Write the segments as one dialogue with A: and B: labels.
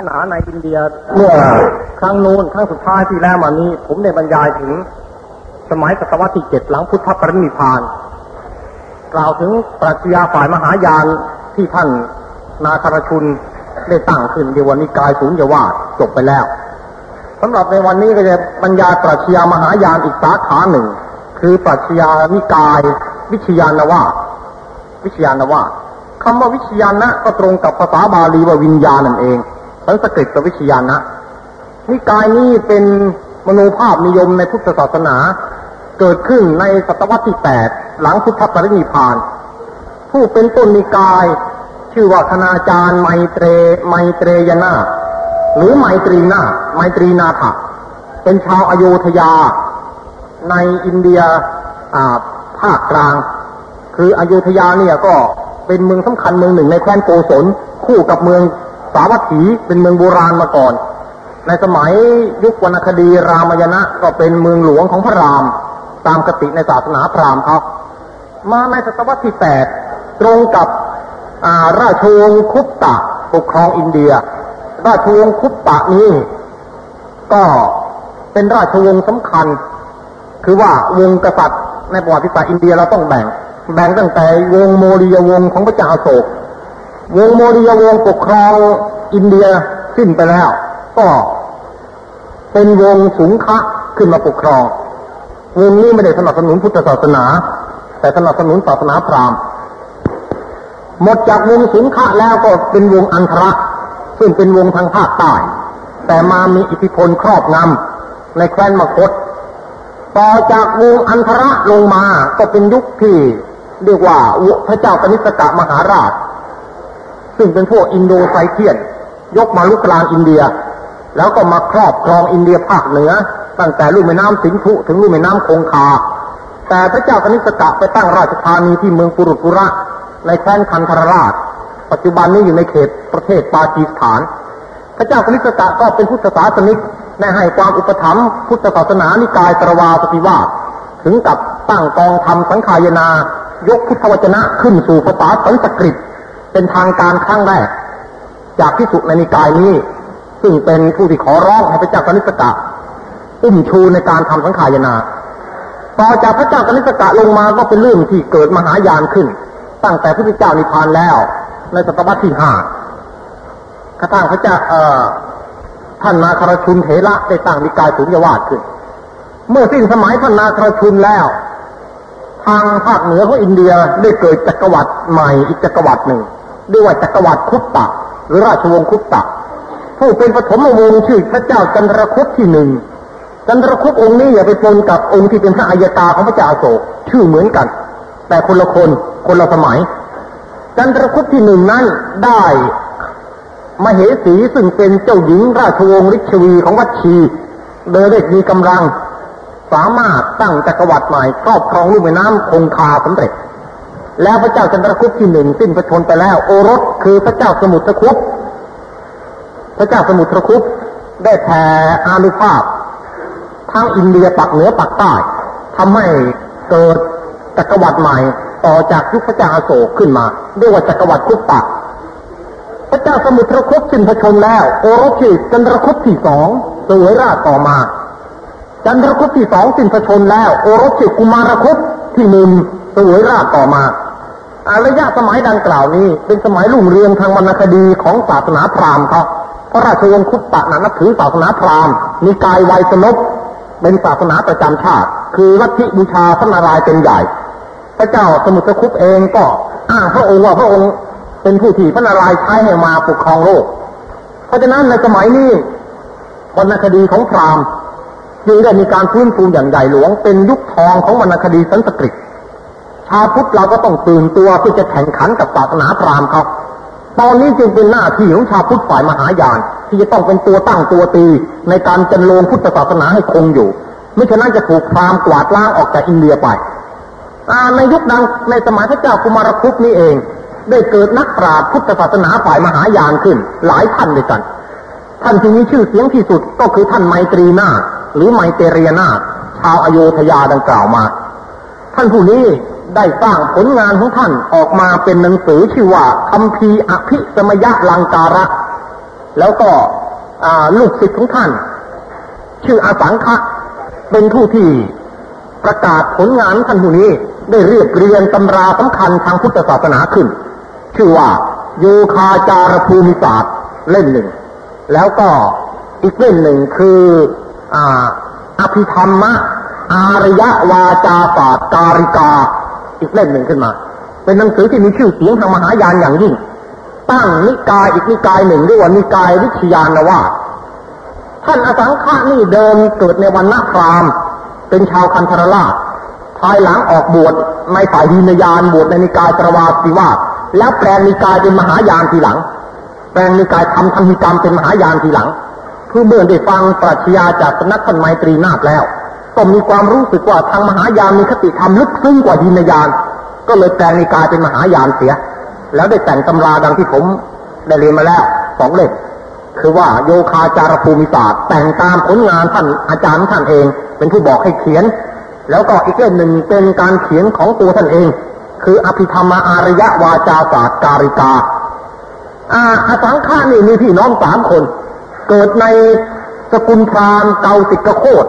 A: ศาสนาในอินเดียเมื่อครั้งนู้นครั้งสุดท้ายที่แล้วมานี้ ผมได้บรรยายถึงสมัยศตวรรษที่เจ็ดหลังพุทธปรินิพพาน กล่าวถึงปรัชญาฝ่ายมหายานที่ท่านนาคารชุนได้ตั้งขึ้นเดียววันนิกายสูญญวาจบไปแล้วสำหรับในวันนี้ก็จะบรรยายปรัชญามหายานอีกสาขาหนึ่ง คือปรัชญานิกาย วิชยานวาวิชยานวาสคำว่าวิชยานะก็ตรงกับภาษาบาลีว่าวิญญาณนั่นเอง สันสกฤตวิชยานะนิกายนี้เป็นมโนภาพนิยมในพุทธศาสนา เกิดขึ้นในศตวรรษที่แปดหลังพุทธปรินิพาน ผู้เป็นต้นนิกาย ชื่อว่าคณาจารย์ไมเตรไมเตรยนาหรือไมตรีนาไมตรีนาถะเป็นชาวอโยธยา ในอินเดียภาคกลาง คืออโยธยาเนี่ยก็เป็นเมืองสำคัญเมืองหนึ่งในแคว้นโกศลคู่กับเมือง สาวัตถีเป็นเมืองโบราณมาก่อน ในสมัยยุควรรณคดีรามยณะก็เป็นเมืองหลวงของพระราม ตามกติในศาสนาพราหมณ์เขามาในศตวรรษที่แปดตรงกับราชวงศ์คุปตะปกครองอินเดีย ราชวงศ์คุปตะนี้ ก็เป็นราชวงศ์สำคัญ คือว่าวงกษัตริย์ในประวัติศาสตร์อินเดียเราต้องแบ่ง แบ่งตั้งแต่วงโมริยวงศ์ของพระเจ้าโศก วงโมริยวงปกครองอินเดียสิ้นไปแล้ว ก็เป็นวงสูงคะขึ้นมาปกครอง วงนี้ไม่ได้สนับสนุนพุทธศาสนา แต่สนับสนุนศาสนาพราหมณ์หมดจากวงสูงคะแล้วก็เป็นวงอันทระซึ่งเป็นวงทางภาคใต้แต่มามีอิทธิพลครอบงำในแคว้นมคต ต่อจากวงอันทระลงมาก็เป็นยุคที่เรียกว่าพระเจ้ากนิสกะมหาราช ซึ่งเป็นพวกอินโดไซเทียน ยกมาลุกลานอินเดีย แล้วก็มาครอบครองอินเดียภาคเหนือ ตั้งแต่ลุ่มแม่น้ำสินธุถึงลุ่มแม่น้ำคงคา แต่พระเจ้ากนิสกะไปตั้งราชธานีที่เมืองปุรุปุระ ในแคว้นคันธรราช ปัจจุบันนี้อยู่ในเขตประเทศปากีสถาน พระเจ้ากนิสกะก็เป็นพุทธศาสนิกในให้ความอุปถัมภ์พุทธศาสนานิกายตรวาสติวาถึงกับตั้งกองทำสังขายนายกพุทธวจนะขึ้นสู่ภาษาสันสกฤต เป็นทางการครั้งแรก จากพิสุในนิกายนี้ ซึ่งเป็นผู้ที่ขอร้องให้พระเจ้ากนิสกะอุ้มชูในการทำสังขายนาต่อจากพระเจ้ากนิสกะลงมาก็เป็นเรื่องที่เกิดมหายานขึ้น ตั้งแต่พระพุทธเจ้านิพพานแล้ว ในศตวรรษที่ห้ากระทั่งพระเจ้าเอ่อท่านนาครชุนเถระได้ตั้งนิกายสุญญวาสขึ้น เมื่อสิ้นสมัยท่านนาครชุนแล้ว ทางภาคเหนือของอินเดียได้เกิดจักรวรรดิใหม่อีกจักรวรรดิหนึ่ง เรียว่าจักรวรรดิคุปตะหรือราชวงศ์คุปตะ ผู้เป็นปฐมวงศ์ชื่อพระเจ้าจันทรคุปที่หนึ่งจันทรคุปองค์นี้อย่าไปปนกับองค์ที่เป็นพระอัยตาของพระเจ้าโศกชื่อเหมือนกัน แต่คนละคนคนละสมัย จันทรคุปที่หนึ่งนั้นได้มเหสีซึ่งเป็นเจ้าหญิงราชวงศ์ฤชวีของวัดชีโดยได้มีกำลัง สามารถตั้งจักรวรรดิใหม่ครอบครองลูกแม่น้ำคงคาสำเร็จ แล้วพระเจ้าจันทรคุปที่หนึ่งสิ้นพระชนไปแล้ว โอรสคือพระเจ้าสมุทรคุปพระเจ้าสมุทรคุปได้แผ่อานุภาพทั้งอินเดียปักเหนือปักใต้ทำให้เกิดจักรวรรดิใหม่ต่อจากยุคพระเจ้าอโศกขึ้นมาเรียกว่าจักรวรรดิคุปตะพระเจ้าสมุทรคุปสิ้นพระชนแล้ว โอรสชื่อจันทรคุปที่สองสวยราชต่อมาจันทรคุปที่สองสิ้นพระชนแล้ว โอรสชื่อกุมารคุปที่หนึ่งสวยราชต่อมา อารยะสมัยดังกล่าวนี้ เป็นสมัยรุ่งเรืองทางวรรณคดีของศาสนาพราหมณ์เขาพระราชวงศ์คุปตะนับถือศาสนาพราหมณ์มีกายไวยสนบเป็นศาสนาประจำชาติ คือลัทธิบูชาพระนารายณ์เป็นใหญ่ พระเจ้าสมุทรคุปเองก็อ้างพระองค์ว่าพระองค์เป็นผู้ที่พระนารายณ์ใช้ให้มาปกครองโลก เพราะฉะนั้นในสมัยนี้วรรณคดีของพราหมณ์จึงได้มีการฟื้นฟูอย่างใหญ่หลวง เป็นยุคทองของวรรณคดีสันสกฤตาวพุทธเราก็ต้องตื่นตัวเพื่อจะแข่งขันกับศาสนาพราหมณ์เขาตอนนี้จึงเป็นหน้าที่ของชาวพุทธฝ่ายมหายาน ที่จะต้องเป็นตัวตั้งตัวตี ในการจันลงพุทธศาสนาให้คงอยู่ไม่ฉะนั้นจะถูกพราหมณ์กวาดล้างออกจากอินเดียไปในยุคนั้นในสมัยพระเจ้ากุมารคุปนี้เอง ได้เกิดนักปราชญ์พุทธศาสนาฝ่ายมหายานขึ้น หลายท่านด้วยกัน ท่านที่มีชื่อเสียงที่สุดก็คือท่านไมตรีนาหรือไมเตเรียนาชาวอโยธยาดังกล่าวมา ท่านผู้นี้ ได้สร้างผลงานของท่านออกมาเป็นหนังสือชื่อว่าคัมภีอภิสมยะลังการะ แล้วก็ลูกศิษย์ของท่าน ชื่ออาสังคะเป็นผู้ที่ประกาศผลงานท่านผู้นี้ได้เรียบเรียงตำราสำคัญทางพุทธศาสนาขึ้น ชื่อว่าโยคาจารภูมิศาสตร์เล่มหนึ่ง แล้วก็อีกเล่มหนึ่งคือออภิธรรมะอารยวาจาศาสตร์การิกา อีกเล่มหนึ่งขึ้นมา เป็นหนังสือที่มีชื่อเสียงทางมหายานอย่างยิ่ง ตั้งนิกายอีกนิกายหนึ่งเรียกว่านิกายวิชยานว่า ท่านอสังฆานี่เดิมเกิดในวันนาครามเป็นชาวคันธรราชภายหลังออกบวชในฝ่ายดีนยานบวชในนิกายตรวาสิวาแล้วแปลงนิกายเป็นมหายานทีหลัง แปลงนิกายทำธรรมิกรรมเป็นมหายานทีหลังเพื่อเมื่อได้ฟังปรัชญาจากสนักท่านไมตรีนาคแล้ว ก็มีความรู้สึกว่าทางมหายานมีคติธรรมลึกซึ้งกว่าดีนยาน ก็เลยแปลงนิกายเป็นมหายานเสีย แล้วได้แต่งตำราดังที่ผมได้เรียนมาแล้วสองเล่มคือว่าโยคาจารภูมิศาสตร์แต่งตามผลงานท่านอาจารย์ท่านเอง เป็นผู้บอกให้เขียน แล้วก็อีกเล่มหนึ่งเป็นการเขียนของตัวท่านเอง คืออภิธรรมอารยวาจาศาสตร์การิกาอาอาสังฆานี่มีพี่น้องสามคน เกิดในสกุลพราหมณ์เกาติกโคตช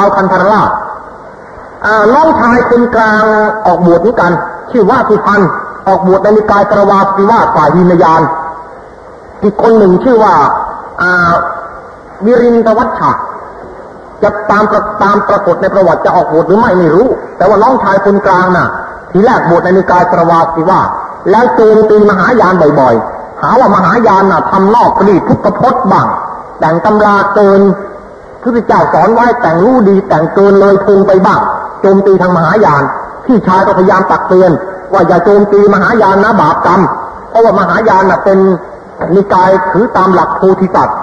A: าวคันธรราชน้องชายคนกลางออกบวชด้กัน ชื่อว่าสุพันออกบวชในนิกายตรวาสิวาฝ่ายวินยานอีกคนหนึ่งชื่อว่าวิรินทวัชชาจะตามตามปรากฏในประวัติจะออกบวชหรือไม่ไม่รู้ แต่ว่าน้องชายคนกลางน่ะ ทีแรกบวชในนิกายตรวาสิวาแล้วโจมตีมหายานบ่อยๆ หาว่ามหายานน่ะทำนอกปรีทุกพจน์บ้างแต่งตำราเกิน พระเจ้าสอนไว้แต่งรู้ดีแต่งเกินเลยทงไปบ้างโจมตีทางมหายาน พี่ชายก็พยายามตักเตือน ว่าอย่าโจมตีมหายานนะบาปกรรมเพราะว่ามหายานน่ะเป็นนิกายถือตามหลักโพธิสัตว์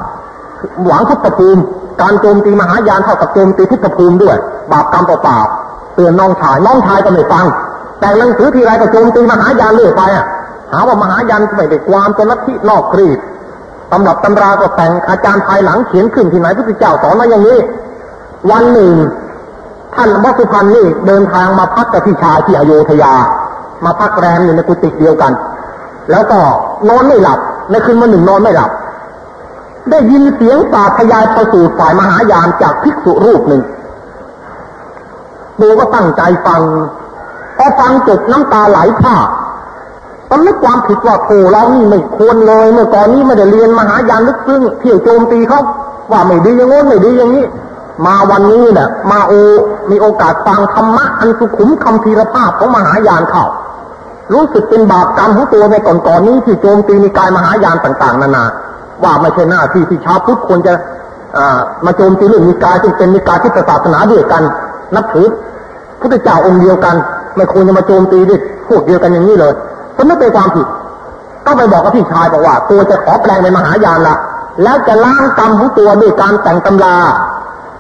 A: หวังพุทธภูมิ การโจมตีมหายานเท่ากับโจมตีพุทธภูมิด้วย บาปกรรมเปล่าเตือนน้องชายน้องชายก็ไม่ฟัง แต่หนังสือทีไรก็โจมตีมหายานเรื่อยไปอะหาว่ามหายานไม่ได้ความเป็นลัทธินอกครีด ตำรับตำราก็แต่งอาจารย์ภายหลังเขียนขึ้นที่ไหนพระพุทธเจ้าสอนมาอย่างนี้ วันหนึ่ง ท่านวัสุพันธ์นี่เดินทางมาพักกับพี่ชายที่อโยธยา มาพักแรมอยู่ในกุฏิเดียวกัน แล้วก็นอนไม่หลับในคืนวันหนึ่งนอนไม่หลับ ได้ยินเสียงสาธยายประสูตรฝ่ายมหายานจากภิกษุรูปหนึ่งดูก็ตั้งใจฟังพอฟังจบน้ำตาไหลผ่า ตำนึกความผิดว่าโอ้เรานี่ไม่ควรเลย เมื่อก่อนนี้ไม่ได้เรียนมหายานลึกซึ้งเที่ยวโจมตีเขาว่าไม่ดีอย่างโน้นไม่ดีอย่างนี้ มาวันนี้เนี่ยมาโอมีโอกาสฟังธรรมะอันสุขุมคำพีรภาพของมหายานเข้ารู้สึกเป็นบาปกรรมของตัวในก่อนก่อนนี้ที่โจมตีมีกายมหายานต่างๆนานาว่าไม่ใช่หน้าที่ที่ชาวพุทธควรจะมาโจมตีเรื่องมีกายซึ่งเป็นมีกายที่ศาสนาเด้วกัน นับถือพุทธเจ้าองค์เดียวกัน ไม่ควรจะมาโจมตีด้วยพวกเดียวกันอย่างนี้เลย ก็ไม่เป็นความผิด ก็ไปบอกกับพี่ชายบอกว่า ตัวจะขอแปลงเป็นมหายานละแล้วจะล้างกรรมของตัวด้วยการแต่งตำรา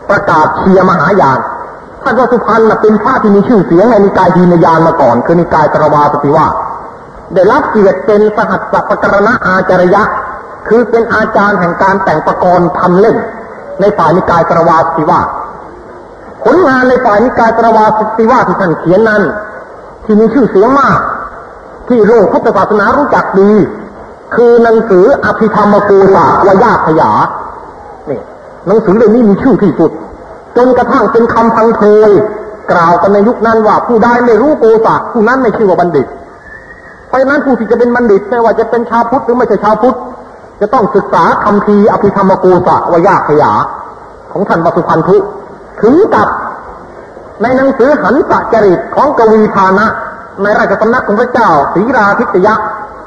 A: ประกาศเชียมหายานท่านวัสุพรรณเป็นพระที่มีชื่อเสียงในนิกายดีนยานมาก่อน คือนิกายตรวาสติวาได้รับเกียรติเป็นสหัสสปกรณะอาจารยะ คือเป็นอาจารย์แห่งการแต่งประกรณ์ทำเล่น ในฝ่ายนิกายตรวาสติวาผลงานในฝ่ายนิกายตรวาสติวาที่ท่านเขียนนั้น ที่มีชื่อเสียงมาก ที่โลกพุทธศาสนารู้จักดี คือหนังสืออภิธรรมกูสาวายาขยานี่หนังสือเล่มนี้มีชื่อที่สุด จนกระทั่งเป็นคำพังเพยกล่าวกันในยุคนั้นว่าผู้ใดไม่รู้โกศะผู้นั้นไม่ชื่อว่าบัณฑิต เพราะฉะนั้นผู้ที่จะเป็นบัณฑิตไม่ว่าจะเป็นชาวพุทธหรือไม่ใช่ชาวพุทธจะต้องศึกษาคำพีอภิธรรมกูสาวายาขยา ของท่านวสุพันธุถึงกับในหนังสือหันสจริตของกวีธานะ ในราชสำนักของพระเจ้าศรีราทิตยะ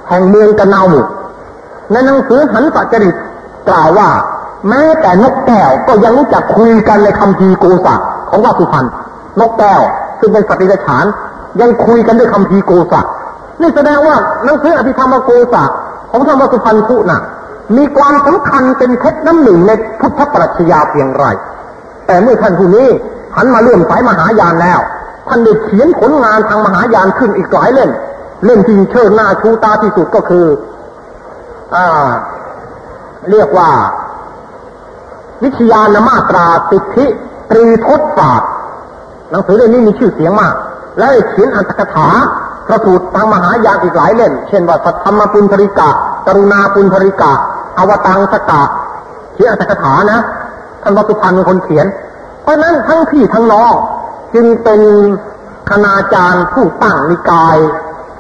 A: แห่งเมืองกันาวในหนังสือหันสัจริตกล่าวว่า แม้แต่นกแก้วก็ยังรู้จักคุยกันในคำพีโกศะของว่าสุพรรณนกแก้วซึ่งเป็นสัตว์ดิฉานยังคุยกันด้วยคำพีโกศะนี่แสดงว่าหนังสืออภิธรรมโกศะของท่านวัสุพรรณผู้น่ะ มีความสำคัญเป็นเพชรน้ำหนึ่งในพุทธปรัชญาเพียงไร แต่เมื่อท่านผู้นี้หันมาเลื่อมสายมหายานแล้ว ท่านได้เขียนผลงานทางมหายานขึ้นอีกหลายเล่มเล่มที่เชิดหน้าชูตาที่สุดก็คือ อ่า เรียกว่า วิทยานมาตราติธิตรีทศศาสตร์หนังสือเล่มนี้มีชื่อเสียงมาก และเขียนอัตถกถาพระสูตรทางมหายานอีกหลายเล่ม เช่นว่าสัทธรรมปุณธริกะกรุณาปุณธริกะ อวตังสกะเขียนอัตถกถานะท่านวัตุพันธ์เป็นคนเขียน เพราะนั้นทั้งพี่ทั้งน้อง จึงเป็นคณาจารย์ผู้ตั้งนิกาย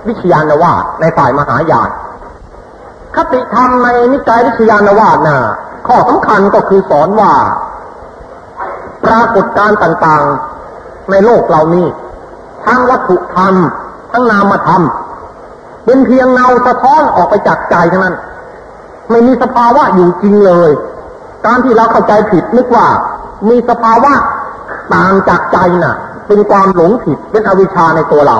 A: วิชยานวาสในฝ่ายมหายานคติธรรมในนิกายวิชยานวาสน่ะข้อสำคัญก็คือสอนว่า ปรากฏการต่างๆในโลกเรานี้ ทั้งวัตถุธรรม ทั้งนามธรรมเป็นเพียงเงาสะท้อนออกไปจากใจเท่านั้น ไม่มีสภาวะอยู่จริงเลย การที่เราเข้าใจผิดนึกว่า มีสภาวะ ต่างจากใจน่ะ เป็นความหลงผิดเป็นอวิชชาในตัวเรา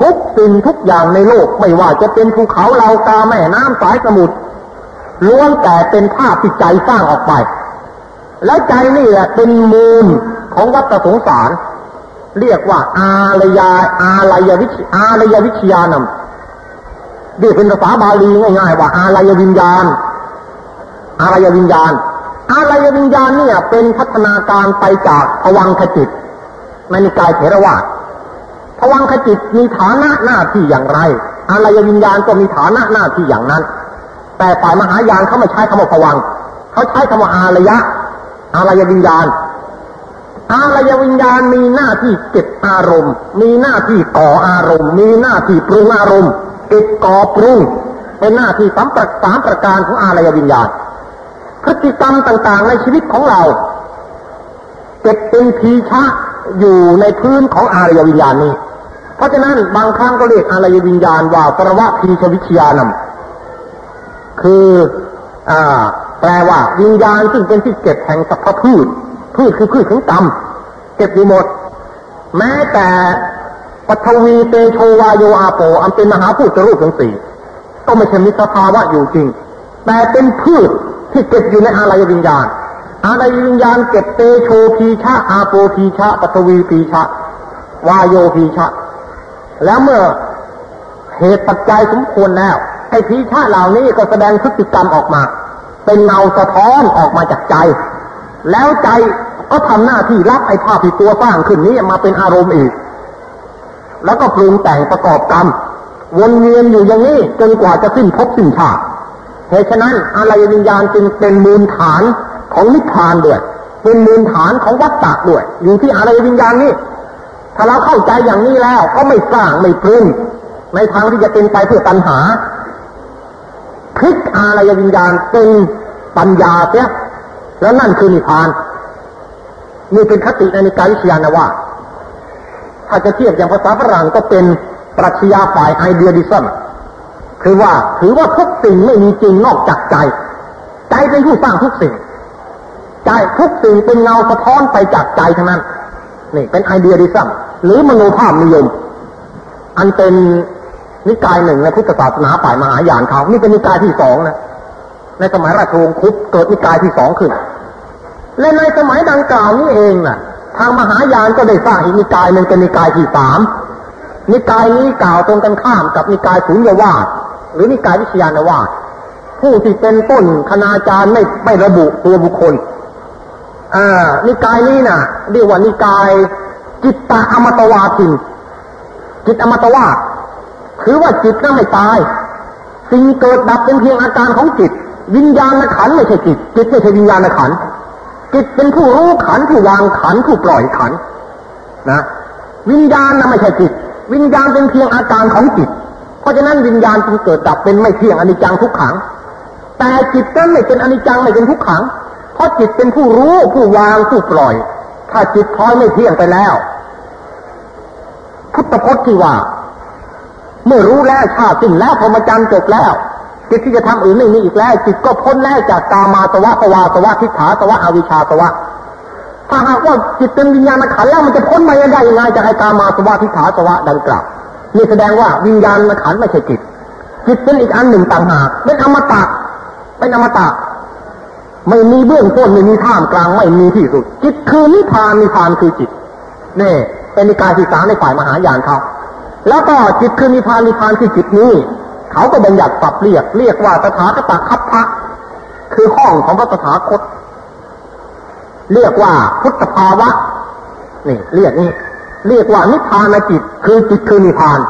A: ทุกสิ่งทุกอย่างในโลกไม่ว่าจะเป็นภูเขาเรากาแม่น้ำสายสมุทรล้วนแต่เป็นภาพที่ใจสร้างออกไป และใจนี่แหละเป็นมูลของวัฏสงสาร เรียกว่า อารยาอารยวิชอารยวิชยานำเรียกเป็นภาษาบาลีง่ายๆว่า อารยวิญญาณ อารยวิญญาณ อารยวิญญาณเนี่ยเป็นพัฒนาการไปจากภวังคจิตในนิกายเถรวาทภวังคจิตมีฐานะหน้าที่อย่างไร อารยวิญญาณก็มีฐานะหน้าที่อย่างนั้น แต่ฝ่ายมหายานเขาไม่ใช้คำว่าภวังเขาใช้คำว่าอารยะ อารยวิญญาณ อารยวิญญาณมีหน้าที่เก็บอารมณ์ มีหน้าที่ก่ออารมณ์ มีหน้าที่ปรุงอารมณ์เก็บก่อปรุงเป็นหน้าที่สามประสามประการของอารยวิญญาณ พฤติกรรมต่างๆ ในชีวิตของเราเก็บเป็นพีชะอยู่ในพื้นของอารยวิญญาณนี้ เพราะฉะนั้นบางครั้งก็เรียกอารยวิญญาณว่าปรวะพีชวิชยานำคืออ่าแปลว่าวิญญาณซึ่งเป็นที่เก็บแห่งสรรพพืชพืชคือพืชของกรรมเก็บอยู่หมด แม้แต่ปฐวีเตโชวาโยอาโป อันเป็นมหาพูดรูปทั้งสี่ก็ไม่ใช่มีสภาวะอยู่จริง แต่เป็นพืช ที่เก็บอยู่ในอารยวิญญาณอารยวิญญาณเก็บเตโชพีชะอาโปพีชะปฐวีพีชะวายโยพีชะ แล้วเมื่อเหตุปัจจัยสมควรแล้วไอ้พีชะเหล่านี้ก็แสดงพฤติกรรมออกมา เป็นเงาสะท้อนออกมาจากใจ แล้วใจก็ทำหน้าที่รับไอ้ภาพที่ตัวสร้างขึ้นนี้มาเป็นอารมณ์อีก แล้วก็ปรุงแต่งประกอบกรรม วนเวียนอยู่อย่างนี้จนกว่าจะสิ้นภพสิ้นชาติ เหตุฉะนั้นอะไรวิญญาณจึงเป็นมูลฐานของนิพพานด้วย เป็นมูลฐานของวัฏฏะด้วย อยู่ที่อะไรวิญญาณนี้ถ้าเราเข้าใจอย่างนี้แล้ว ก็ไม่สร้างไม่ปรุงในทางที่จะเป็นไปเพื่อตัณหาพลิกอารยวิญญาณเป็นปัญญาเสียแล้วนั่นคือนิพพานนี่เป็นคติในนิกายวิชยานว่าถ้าจะเทียบอย่างภาษาฝรั่งก็เป็นปรัชญาฝ่ายไอเดียดิซัม คือว่าถือว่าทุกสิ่งไม่มีจริงนอกจากใจ ใจเป็นผู้สร้างทุกสิ่ง ใจทุกสิ่งเป็นเงาสะท้อนไปจากใจทั้งนั้น นี่เป็นไอเดียดิซัมหรือมโนภาพนิยม อันเป็นนิกายหนึ่งในพุทธศาสนาฝ่ายมหายานเขานี่เป็นนิกายที่สองนะในสมัยราชวงศ์คุปเกิดนิกายที่สองขึ้น และในสมัยดังกล่าวนี้เองน่ะ ทางมหายานก็ได้สร้างอีกนิกายหนึ่งเป็นนิกายที่สามนิกายนี้กล่าวตรงกันข้ามกับนิกายสุญญวาส หรือนิกายวิชยานวาผู้ที่เป็นต้นคณาจารย์ไม่ไม่ระบุตัวบุคคลอ่านิกายนี้น่ะเรียกว่านิกายจิตตาอมตวาทินจิตอมตวาคือว่าจิตนั้นไม่ตาย สิ่งเกิดดับเป็นเพียงอาการของจิต วิญญาณขันไม่ใช่จิต จิตไม่ใช่วิญญาณขันจิตเป็นผู้รู้ขันผู้วางขันผู้ปล่อยขันนะ วิญญาณนะไม่ใช่จิต วิญญาณเป็นเพียงอาการของจิต ราะฉะนั้นวิญญาณจึงเกิดดับเป็นไม่เที่ยงอนิจจังทุกขัง แต่จิตนั้นไม่เป็นอนิจจังไม่เป็นทุกขัง เพราะจิตเป็นผู้รู้ผู้วางผู้ปล่อย ถ้าจิตพลอยไม่เที่ยงไปแล้ว พุทธพจน์ที่ว่า เมื่อรู้แล้วชาติสิ้นแล้วพรหมจรรย์จบแล้วจิตที่จะทำอื่นไม่มีอีกแล้ว จิตก็พ้นแล้วจากกามาสวะภวาสวะทิฏฐาสวะอวิชชาสวะถ้าหากว่าจิตเป็นวิญญาณขันแล้วมันจะพ้นมายังไงยังไงจากไอ้กามาสวะทิฏฐาสวะดังกล่าว นี่แสดงว่าวิญญาณขันไม่ใช่จิต จิตเป็นอีกอันหนึ่งต่างหากเป็นอมตะ เป็นอมตะ ไม่มีเบื้องต้นไม่มีท่ามกลางไม่มีที่สุด จิตคือนิพพานนิพพานคือจิตนี่เป็นนิกายที่สาในฝ่ายมหายานเขาแล้วก็จิตคือนิพพานนิพพานคือจิตนี้ เขาก็บัญญัติสับเรียกเรียกว่าตถาคตคัพพะคือห้องของพระตถาคต เรียกว่าพุทธภาวะนี่เรียกนี่ เรียกว่านิพพานจิต คือจิตคือนิพพาน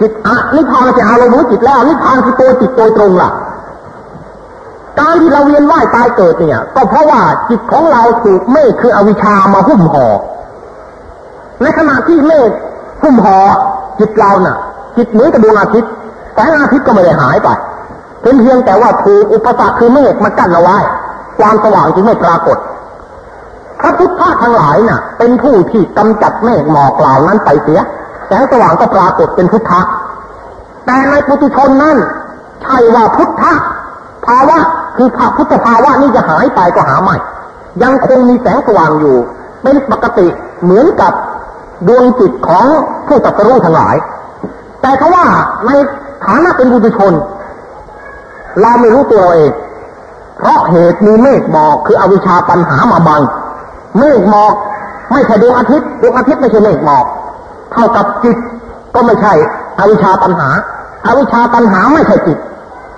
A: จิตอะนิพพานจะอารมณ์จิตแล้วนิพพานคือตัวจิตโดยตรงล่ะ การที่เราเวียนว่ายตายเกิดเนี่ย ก็เพราะว่าจิตของเราถูกเมฆคืออวิชชามาหุ้มห่อในขณะที่เมฆหุ้มห่อจิตเราน่ะ จิตเหมือนกับดวงอาทิตย์แสงอาทิตย์ก็ไม่ได้หายไปเป็นเพียงแต่ว่าถูกอุปสรรคคือเมฆมากั้นเอาไว้ ความสว่างจึงไม่ปรากฏพระพุท ทั้งหลายน่ะ เป็นผู้ที่กำจัดเมฆหมอกเหล่านั้นไปเสียแสงสว่างก็ปรากฏเป็นพุทธะแต่ในปุถุชนนั้นใช่ว่าพุทธะภาวะคือพระพุทธภาวะนี้จะหายไปก็หาไม่ ยังคงมีแสงสว่างอยู่ เป็นปกติเหมือนกับดวงจิตของผู้ตัดรู้ทั้งหลาย แต่เขาว่าในฐานะเป็นบุตุชน เราไม่รู้ตัวเราเอง เพราะเหตุมีเมฆหมอกคืออวิชชาปัญหามาบัง เมฆหมอก ไม่ใช่ดวงอาทิตย์ดวงอาทิตย์ไม่ใช่เมฆหมอก เท่ากับจิตก็ไม่ใช่อวิชชาปัญหาอาวิชชาปัญหาไม่ใช่จิต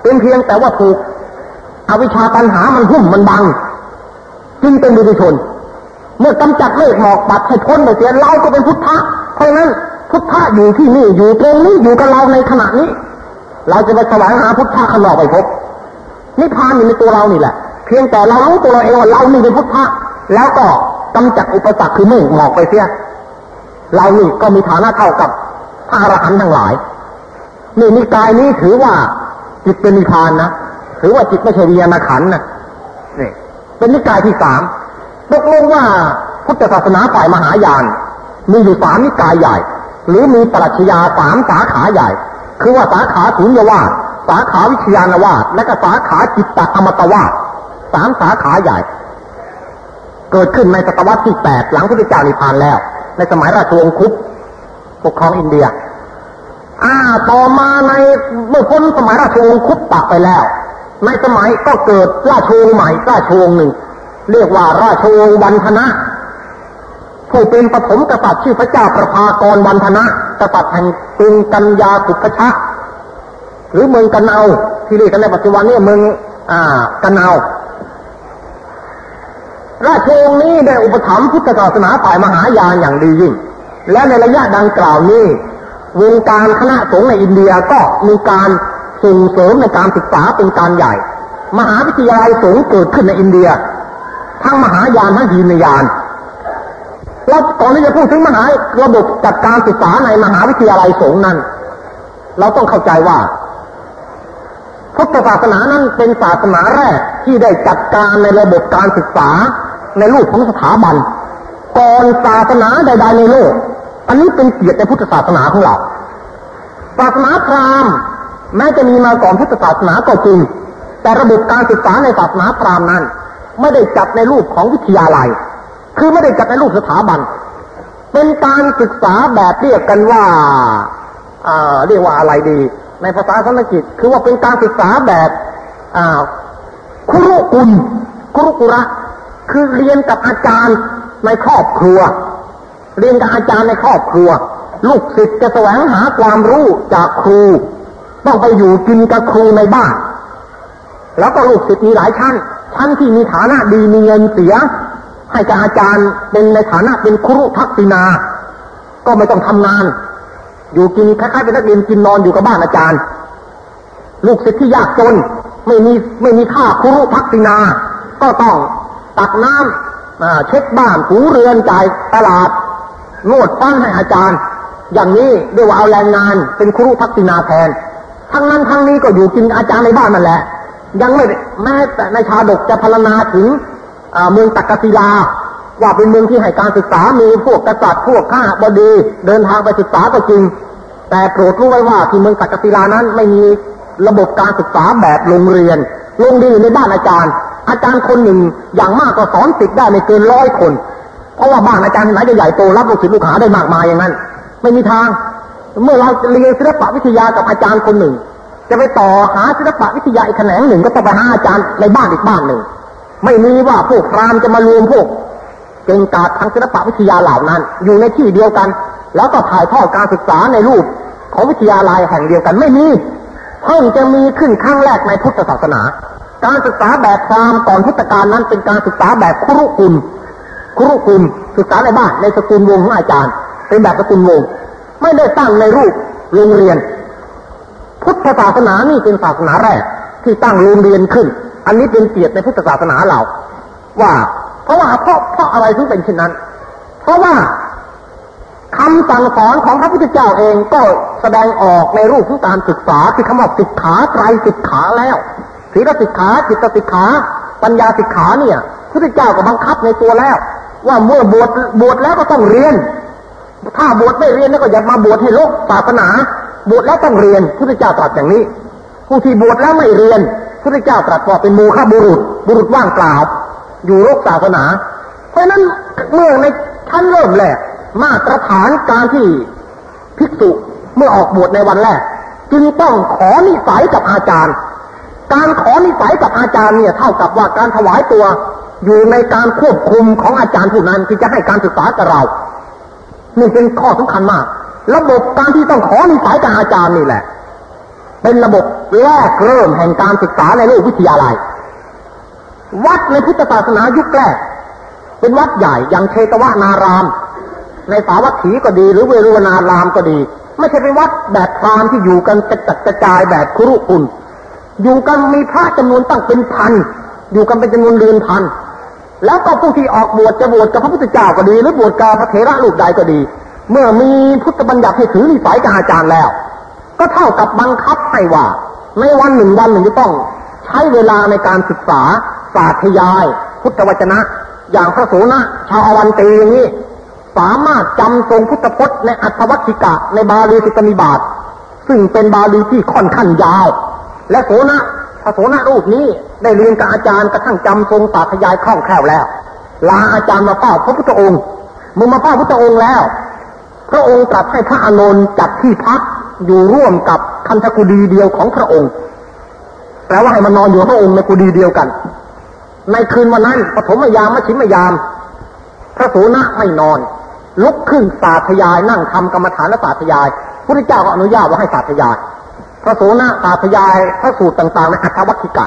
A: เป็นเพียงแต่ว่าถูกอวิชชาปัญหามันหุ้มมันบัง จึงเป็นบุตุชน เมื่อกำจัดเมฆหมอกปัดให้พ้นไปเสียเราก็เป็นพุทธะเพราะนั้นพุทธะอยู่ที่นี่อยู่ตรงนี้อยู่กับเราในขณะนี้ เราจะไปแสวงหาพุทธะข้างนอกไปพบนิพพานอยู่ในตัวเรานี่แหละ เพียงแต่เรารู้ตัวเราเองว่าเรานี่เป็นพุทธะแล้วก็ กำจัดอุปสรรคคือเมฆหมอกไปเสียเรานี่ก็มีฐานะเท่ากับพระอรหันต์ทั้งหลาย นี่นิกายนี้ถือว่าจิตเป็นนิพพานนะถือว่าจิตไม่ใช่วิญญาณขันนะนี่เป็นนิกายที่สามตกลงว่าพุทธศาสนาฝ่ายมหายาน มีอยู่สามนิกายใหญ่ หรือมีปรัชญาสามสาขาใหญ่ คือว่าสาขาสุญญวาสสาขาวิชยานวาสและก็สาขาจิตตอมตวาสสามสาขาใหญ่ เกิดขึ้นในศตวรรษที่แปดหลังพระพุทธเจ้านิพพานแล้ว ในสมัยราชวงศ์คุปปกครองอินเดีย อ่าต่อมาในเมื่อพ้นสมัยราชวงศ์คุปตะไปแล้ว ในสมัยก็เกิดราชวงศ์ใหม่ราชวงศ์หนึ่ง เรียกว่าราชวงศ์วันธนะผู้เป็นปฐมกษัตริย์ชื่อพระเจ้าประภากรวันธนะกษัตริย์แห่งกรุงกัญญากุพชะหรือเมืองกันเอาที่เรียกกันในปัจจุบันนี้เมืองอ่ากันเอา ราชวงศ์นี้ได้อุปถัมภ์พุทธศาสนาฝ่ายมหายานอย่างดียิ่ง และในระยะดังกล่าวนี้วงการคณะสงฆ์ในอินเดียก็มีการส่งเสริมในการศึกษาเป็นการใหญ่ มหาวิทยาลัยสงฆ์เกิดขึ้นในอินเดีย ทั้งมหายานทั้งยีนยานแล้วก่อนที่จะพูดถึงมหาระบบจัดการศึกษาในมหาวิทยาลัยสงฆ์นั้น เราต้องเข้าใจว่าพุทธศาสนานั้นเป็นศาสนาแรกที่ได้จัดการในระบบการศึกษา ในรูปของสถาบันก่อนศาสนาใด ๆ ในโลก อันนี้เป็นเกียรติในพุทธศาสนาของเราศาสนาพราหมณ์แม้จะมีมาก่อนพุทธศาสนาก็จริง แต่ระบบการศึกษาในศาสนาพราหมณ์นั้น ไม่ได้จัดในรูปของวิทยาลัย คือไม่ได้จัดในรูปสถาบัน เป็นการศึกษาแบบเรียกกันว่าเรียกว่าอะไรดี ในภาษาสันสกฤตคือว่าเป็นการศึกษาแบบคุรุกุลคุรุกุระ คือเรียนกับอาจารย์ในครอบครัว เรียนกับอาจารย์ในครอบครัว ลูกศิษย์จะแสวงหาความรู้จากครู ต้องไปอยู่กินกับครูในบ้าน แล้วก็ลูกศิษย์มีหลายชั้น ชั้นที่มีฐานะดีมีเงินเสีย ให้กับอาจารย์เป็นในฐานะเป็นครูทักษินาก็ไม่ต้องทำงาน อยู่กินคล้ายๆเป็นนักเรียนกินนอนอยู่กับบ้านอาจารย์ ลูกศิษย์ที่ยากจนไม่มีไม่มีค่าครูทักษินาก็ต้อง ตักน้ำเช็ดบ้านถูเรือนจ่ายตลาดนวดปั้นให้อาจารย์ อย่างนี้เรียกว่าเอาแรงงานเป็นครูทักษินาแทน ทั้งนั้นทั้งนี้ก็อยู่กินอาจารย์ในบ้านนั่นแหละ ยังไม่แม้แต่ในชาดกจะพรรณนาถึงเมืองตักกศิลาว่าเป็นเมืองที่ให้การศึกษามีพวกกษัตริย์พวกข้าบดี เดินทางไปศึกษาก็จริง แต่โปรดรู้ไว้ว่าที่เมืองตักกศิลานั้นไม่มีระบบการศึกษาแบบโรงเรียน โรงเรียนในบ้านอาจารย์ อาจารย์คนหนึ่งอย่างมากก็สอนติดได้ไม่เกินร้อยคน เพราะว่าบ้านอาจารย์ไหนจะใหญ่โตรับลูกศิษย์ลูกหาได้มากมายอย่างนั้น ไม่มีทาง เมื่อเราเรียนศิลปะวิทยากับอาจารย์คนหนึ่ง จะไปต่อหาศิลปะวิทยาอีกแขนงหนึ่งก็ต้องไปหาอาจารย์ในบ้านอีกบ้านหนึ่ง ไม่มีว่าพวกพรามจะมารวมพวกเก่งกาจทางศิลปะวิทยาเหล่านั้น อยู่ในที่เดียวกัน แล้วก็ถ่ายทอดการศึกษาในรูป ของวิทยาลัยแห่งเดียวกันไม่มีเพิ่งจะมีขึ้นครั้งแรกในพุทธศาสนา การศึกษาแบบพราหมณ์ก่อนพุทธกาลนั้นเป็นการศึกษาแบบครุกุลครุกุลศึกษาในบ้านในสกุลวงของอาจารย์ เป็นแบบสกุลวงไม่ได้ตั้งในรูปโรงเรียน พุทธศาสนานี่เป็นศาสนาแรก ที่ตั้งโรงเรียนขึ้น อันนี้เป็นเกียรติในพุทธศาสนาเรา ว่า เพราะว่าเพราะเพราะอะไรถึงเป็นเช่นนั้น เพราะว่าคำสั่งสอนของพระพุทธเจ้าเองก็แสดงออกในรูปของการศึกษาคือคำว่าศึกขาไตรศึกขาแล้ว ศีลศึกขาจิตศึกขาปัญญาศึกขาเนี่ยพุทธเจ้าก็บังคับในตัวแล้ว ว่าเมื่อบวชบวชแล้วก็ต้องเรียน ถ้าบวชไม่เรียนแล้วก็อย่ามาบวชให้โลกศาสนา บวชแล้วต้องเรียนพุทธเจ้าตรัสอย่างนี้ ผู้ที่บวชแล้วไม่เรียนพุทธเจ้าตรัสว่าเป็นมูฆบุรุษ บุรุษว่างเปล่า อยู่โลกศาสนา เพราะฉะนั้นเมื่อในชั้นเริ่มแรกมาตรฐานการที่ภิกษุเมื่อออกบวชในวันแรก จึงต้องขอนิสัยกับอาจารย์ การขอนิสัยกับอาจารย์เนี่ย เท่ากับว่าการถวายตัว อยู่ในการควบคุมของอาจารย์ผู้นั้นที่จะให้การศึกษากับเรา นี่เป็นข้อสำคัญมาก ระบบการที่ต้องขอนิสัยกับอาจารย์นี่แหละ เป็นระบบแรกเริ่มแห่งการศึกษาในโลกวิทยาลัย วัดในพุทธศาสนายุคแรก เป็นวัดใหญ่อย่างเชตวนาราม ในสาวัตถีก็ดี หรือเวรุวนารามก็ดี ไม่ใช่เป็นวัดแบบพรามที่อยู่กันกระจัดกระจายแบบครุคุณ อยู่กันมีพระจำนวนตั้งเป็นพัน อยู่กันเป็นจำนวนเรือนพัน แล้วก็ผู้ที่ออกบวชจะบวชกับพระพุทธเจ้าก็ดี หรือบวชกับพระเถระลูกใดก็ดี เมื่อมีพุทธบัญญัติให้ถือนิสัยกับอาจารย์แล้ว ก็เท่ากับบังคับให้ว่าในวันหนึ่งวันหนึ่งจะต้อง ใช้เวลาในการศึกษาศาสตร์ยาย พุทธวจนะ อย่างพระโสนะชาวอวันตีอย่างนี้สามารถจำทรงพุทธพจน์ในอัตถวัคคิกะในบาลีสุตนิบาตซึ่งเป็นบาลีที่ค่อนข้างยาว และโสนะพระโสนะรูปนี้ได้เรียนกับอาจารย์กระทั่งจำทรงศาสตยายคล่องแคล่วแล้ว ลาอาจารย์มาเฝ้าพระพุทธองค์มึงมาเฝ้าพระพุทธองค์แล้ว พระองค์ตรัสให้พระอานนท์จัดที่พักอยู่ร่วมกับคันธกุดีเดียวของพระองค์แปลว่าให้มานอนอยู่พระองค์ในกุดีเดียวกัน ในคืนวันนั้นปฐมยามมชิมยาม พระโสนะไม่นอน ลุกขึ้นสาธยายนั่งทำกรรมฐานและสาธยายพระเจ้าก็อนุญาตว่าให้สาธยาย พระโสนะสาธยายพระสูตรต่างๆในอัตวัคคิกะ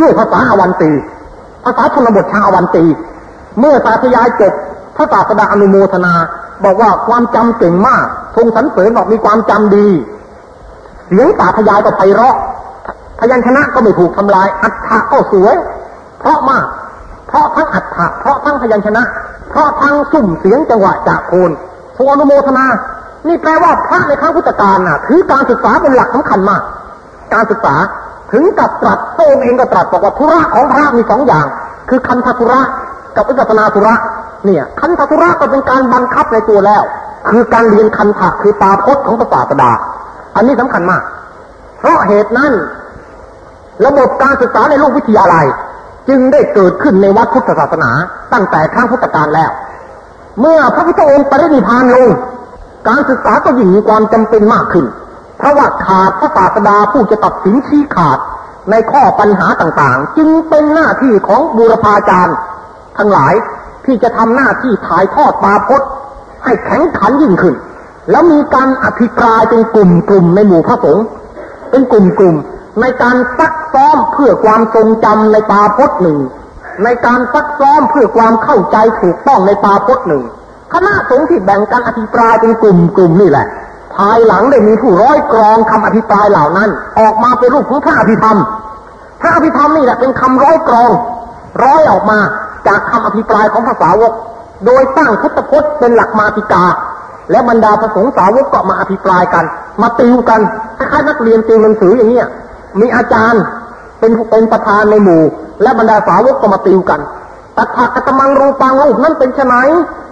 A: ด้วยภาษาอวันตี ภาษาชนบทชาวอวันตี เมื่อสาธยายจบพระศาสดาอนุโมทนา บอกว่าความจำเก่งมาก ทรงสรรเสริญบอกมีความจำดีเสียงสาธยายก็ไพเราะพยัญชนะก็ไม่ถูกทำลาย อัฏฐะก็สวย เพราะมาก เพราะทั้งอัฏฐะเพราะทั้งพยัญชนะ เพราะทางสุ่มเสียงจังหวะจากโคนทรงอนุโมทนา นี่แปลว่าพระในครั้งพุทธกาลน่ะถือการศึกษาเป็นหลักสำคัญมาก การศึกษาถึงกับตรัสโตเองก็ตรัสบอกว่าธุระของพระมีสองอย่าง คือคันธุระกับวิจัตนาธุระเนี่ยคันธุระก็เป็นการบังคับในตัวแล้ว คือการเรียนคันธะคือตาพจน์ของพระศาสดา อันนี้สำคัญมาก เพราะเหตุนั้น ระบบการศึกษาในโลกวิทยาลัย จึงได้เกิดขึ้นในวัดพุทธศาสนา ตั้งแต่ครั้งพุทธกาลแล้ว เมื่อพระพุทธองค์ปรินิพานลง การศึกษาก็ยิ่งมีความจำเป็นมากขึ้น เพราะว่าขาดพระศาสดาผู้จะตัดสินชี้ขาดในข้อปัญหาต่างๆ จึงเป็นหน้าที่ของบูรพาจารย์ ทั้งหลายที่จะทำหน้าที่ถ่ายทอดปาพจน์ให้แข็งขันยิ่งขึ้น แล้วมีการอภิปรายเป็นกลุ่มๆในหมู่พระสงฆ์เป็นกลุ่มๆในการซักซ้อมเพื่อความทรงจำในตาพจน์หนึ่งในการซักซ้อมเพื่อความเข้าใจถูกต้องในตาพจน์หนึ่ง คณะสงฆ์ที่แบ่งกันอภิปรายเป็นกลุ่มกลุ่มนี่แหละ ภายหลังได้มีผู้ร้อยกรองคำอภิปรายเหล่านั้น ออกมาเป็นรูปของพระอภิธรรม พระอภิธรรมนี่แหละเป็นคำร้อยกรอง ร้อยออกมาจากคำอภิปรายของภาษาวก โดยตั้งพุทธพจน์เป็นหลักมาติกา และบรรดาพระสงฆ์สาวกก็มาอภิปรายกัน มาติวกันคล้ายนักเรียนติวหนังสืออย่างเนี้ยมีอาจารย์เป็นเป็นประธานในหมู่ และบรรดาสาวกก็มาติวกัน ตัถากตมังรูปังรูปนั้นเป็นไน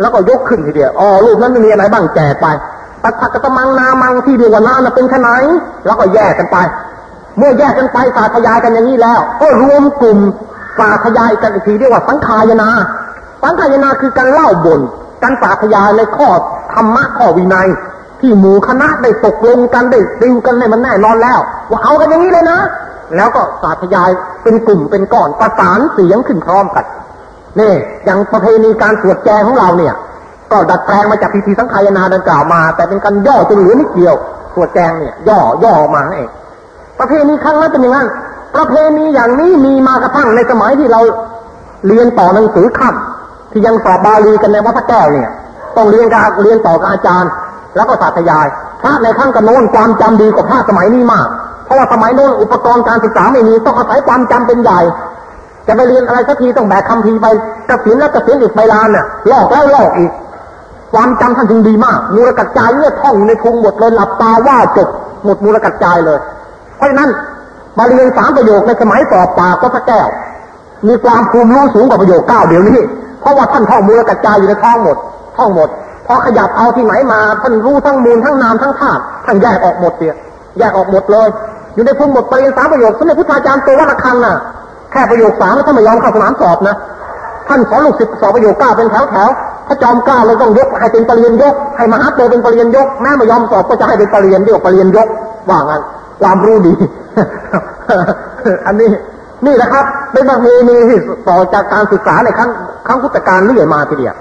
A: แล้วก็ยกขึ้นทีเดียวอ๋อรูปนั้นมีอะไรบ้างแจกไปตัถากตมังนามังที่เดียวกันนั้นเป็นไนแล้วก็แยกกันไป เมื่อแยกกันไปสาธยายกันอย่างนี้แล้ว ก็รวมกลุ่มสาธยายกันอีกทีเรียกว่าสังขายนา สังขายนาคือการเล่าบนการสาธยายในข้อธรรมะข้อวินัยที่หมู่คณะได้ตกลงกันได้ติวกันในมันแน่นอนแล้ว ว่าเอากันอย่างนี้เลยนะ แล้วก็สาธยายเป็นกลุ่มเป็นก้อนประสานเสียงขึ้นพร้อมกัน นี่อย่างประเพณีการสวดแจของเราเนี่ย ก็ดัดแปลงมาจากพิธีสังขายนาดังกล่าวมา แต่เป็นการย่อจนเหลือนิดเดียวสวดแจงเนี่ย ย่อย่อมาเองประเพณีครั้งนั้นเป็นอย่างนั้นประเพณีอย่างนี้มีมากระทั่งในสมัยที่เราเรียนต่อหนังสือขั้นที่ยังสอบบาลีกันในวัดพระแก้วเนี่ย ต้องเรียนกับเรียนต่อกับอาจารย์ แล้วก็สาธยายพระในขั้งกระโน้นความจำดีกว่าพระสมัยนี้มาก เพราะว่าสมัยโน้นอุปกรณ์การศึกษาไม่มีต้องอาศัยความจำเป็นใหญ่ จะไปเรียนอะไรสักทีต้องแบกคำพีไปกระสินแล้วกระสินอีกใบลานน่ะลอกแล้วลอกอีก ความจำท่านจึงดีมากมูลกัดจายเนี่ยท่องในทุงหมดเลยหลับตาว่าจบหมดมูลกัดจายเลย เพราะนั้นมาเรียนสามประโยคในสมัยสอบปากก็สะแก้ว มีความภูมิรู้สูงกว่าประโยคเก้าเดี๋ยวนี้ เพราะว่าท่านท่องมูลกัดจายอยู่ในท้องหมด ท่องหมดพอขยับเอาที่ไหนมาท่านรู้ทั้งมูลทั้งนามทั้งธาตุท่านแยกออกหมดเสียแยกออกหมดเลย อยู่ในภูมิหมดไปเริญญาสามประโยคสมเด็จพุทธาจารย์ตัววัดระฆังน่ะ แค่ประโยคสามแล้วท่านไม่ยอมเข้าสนามสอบนะ ท่านสอนลูกศิษย์สอบประโยคเก้าเป็นแถวแถวถ้าจอมเก้าเลยต้องยกให้เป็นปรริญญยก ให้มหาโตเป็นปรริญญยก แม่ไม่ยอมสอบก็จะให้เป็นปรริญญาเรียกว่าปรริญญยก ว่างั้นความรู้ดี อันนี้นี่แหละครับ เป็นบางมีมีต่อจากการศึกษาในครั้งครั้งพุทธกาลเรื่อยมาทีเดียว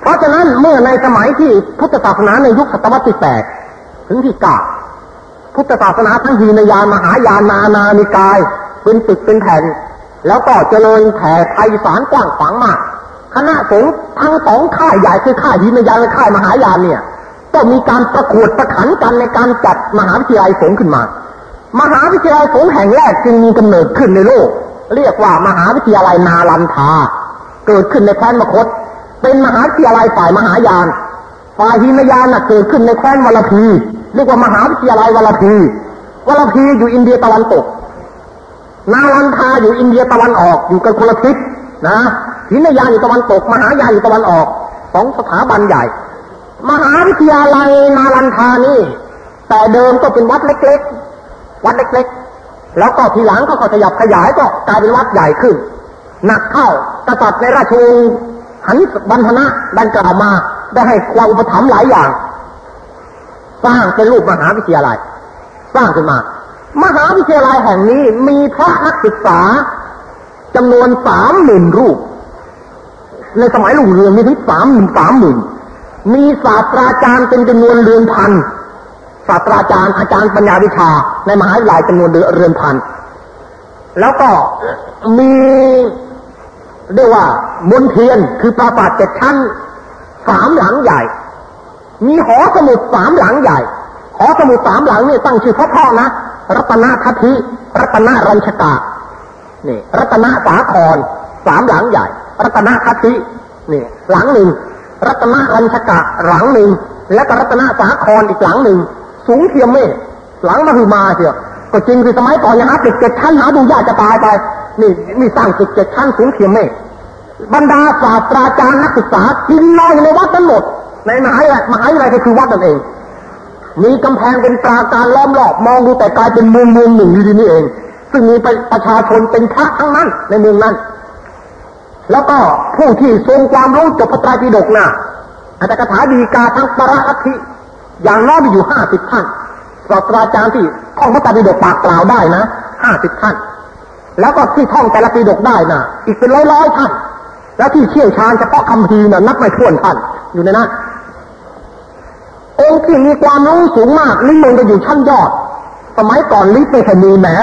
A: เพราะฉะนั้นเมื่อในสมัยที่พุทธศาสนาในยุคศตวรรษที่แปดถึงที่เก้าพุทธศาสนาทั้งฮีนยานมหายานนานานิกาย เป็นตึกเป็นแผ่นแล้วก็เจริญแผ่ไพศาลกว้างขวางมาก คณะสงฆ์ทั้งสองค่ายใหญ่คือค่ายฮีนยานและค่ายมหายานเนี่ย ก็มีการประกวดประขันกันในการจัดมหาวิทยาลัยสงฆ์ขึ้นมา มหาวิทยาลัยสงฆ์แห่งแรกจึงมีกำเนิดขึ้นในโลก เรียกว่ามหาวิทยาลัยนาลันทา เกิดขึ้นในแคว้นมคต เป็นมหาวิทยาลัยฝ่ายมหายานฝ่ายหินยานเกิดขึ้นในแคว้นวัลพีเรียกว่ามหาวิทยาลัยวัลพีวัลพีอยู่อินเดียตะวันตก นาลันทาอยู่อินเดียตะวันออกอยู่กันคนละทิศนะหินยาอยู่ตะวันตก มหายาอยู่ตะวันออกสองสถาบันใหญ่ มหาวิทยาลัยนาลันทานี่ แต่เดิมก็เป็นวัดเล็กๆ วัดเล็กๆ แล้วก็ทีหลังเขาก็ขยับขยายก็กลายเป็นวัดใหญ่ขึ้น หนักเข้ากษัตริย์ในราชวงศ์หันบันทนะดันกล่าวมาได้ให้ความอุปถัมภ์หลายอย่าง สร้างเป็นรูปมหาวิทยาลัย สร้างขึ้นมา มหาวิทยาลัยแห่งนี้มีพระนักศึกษาจำนวนสามหมื่นรูป ในสมัยรุ่งเรืองมีถึงสามหมื่นสามหมื่นมีศาสตราจารย์เป็นจำนวนเรือนพันศาสตราจารย์อาจารย์ปัญญาวิชา ในมหาวิทยาลัยจำนวนเรือนพันแล้วก็มีเรียกว่ามนเทียนคือปราสาทเจ็ดชั้นสามหลังใหญ่ มีหอสมุดสามหลังใหญ่ หอสมุดสามหลังเนี่ยตั้งชื่อพ่อๆนะ รัตนทัติรัตนรัญชกานี่รัตนสาครสามหลังใหญ่ รัตนทัตินี่หลังหนึ่งรัตนรัญชกะหลังหนึ่งและก็รัตนสาครอีกหลังหนึ่ง สูงเทียมเมฆหลังมาคือมาเชียวก็จริงคือสมัยก่อนยังหาตึกเจ็ดชั้นหาดูยากจะตายไปนี่นี่สร้างตึกเจ็ดชั้นสูงเทียมเมฆบรรดาศาสตราจารย์นักศึกษากินนอนอยู่ในวัดทั้งหมดในมหาวิทยาลัยมหาวิทยาลัยก็คือวัดนั่นเอง มีกำแพงเป็นปราการล้อมรอบมองดูแต่กลายเป็นเมืองเมืองหนึ่งดีนี่เอง ซึ่งมีประชาชนเป็นพระทั้งนั้นในเมืองนั้น แล้วก็ผู้ที่ทรงความรู้จบพระไตรปิฎกน่ะอาจารย์คาถาดีกาทั้งปราอัติอย่างน้อยมีอยู่ห้าสิบท่านศาสตราจารย์ที่ท่องพระไตรปิฎกปากเปล่าได้นะห้าสิบท่าน แล้วก็ที่ท่องแต่ละปิฎกได้นะอีกเป็นร้อยๆท่าน แล้วที่เชี่ยวชาญเฉพาะคำพีน่ะนับไม่ถ้วนท่านอยู่ในนั้น องค์ที่มีความรู้สูงมากนิมนต์ไปอยู่ชั้นยอด สมัยก่อนลิฟต์ไม่เคยมีแม้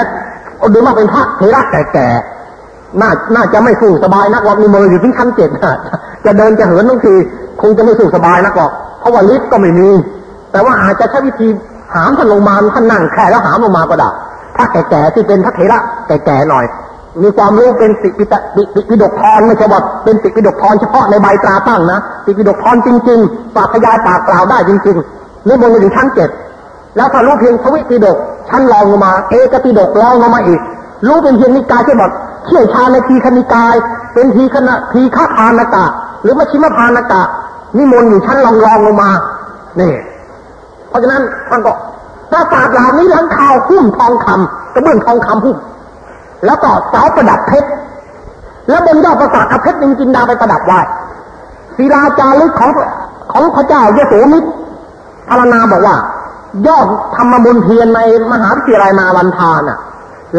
A: ดูมาเป็นพระเทระแก่ๆน่าน่าจะไม่สู้สบายนักหรอกนิมนอยู่ที่ชั้นเจ็ดจะเดินจะเหินบางทีคงจะไม่สู้สบายนักหรอกเพราะว่าลิฟต์ก็ไม่มี แต่ว่าอาจจะใช้วิธีหามท่านลงมาท่านนั่งแค่แล้วหามลงมาก็ได้ถ้าแก่ๆที่เป็นพระเทระแก่ๆหน่อย มีความรู้เป็นติปิตติปิดกพรไม่ใช่ว่าเป็นติปิดกพรเฉพาะในใบตราตั้งนะติปิดกพรจริงๆปากขยายปากกล่าวได้จริงๆนี่บนไปถึงชั้นเจ็ดแล้วถ้ารู้เพียงทวิปิดกชั้นรองลงมา เอกปิดกรองลงมาอีก รู้เป็นเพียงนิกายที่บอกเชี่ยวชาญในทีคณิกาย เป็นทีคณะทีฆาพานกะ หรือมัชิมพานกะนิมนต์อยู่ชั้นรองรองลงมานี่เพราะฉะนั้นท่านก็ปราสาทเหล่านี้หลังคาหุ้มทองคำกระเบื้องทองคำหุ้ม แล้วก็เสาประดับเพชร แล้วบนยอดปราสาทเอาเพชรนินจินดาไปประดับไว้ศิลาจารึกของของพระเจ้าเยโสมิตรพารณาบอกว่า ยอดธรรมมนเทียนในมหาวิทยาลัยนาวันทาน่ะ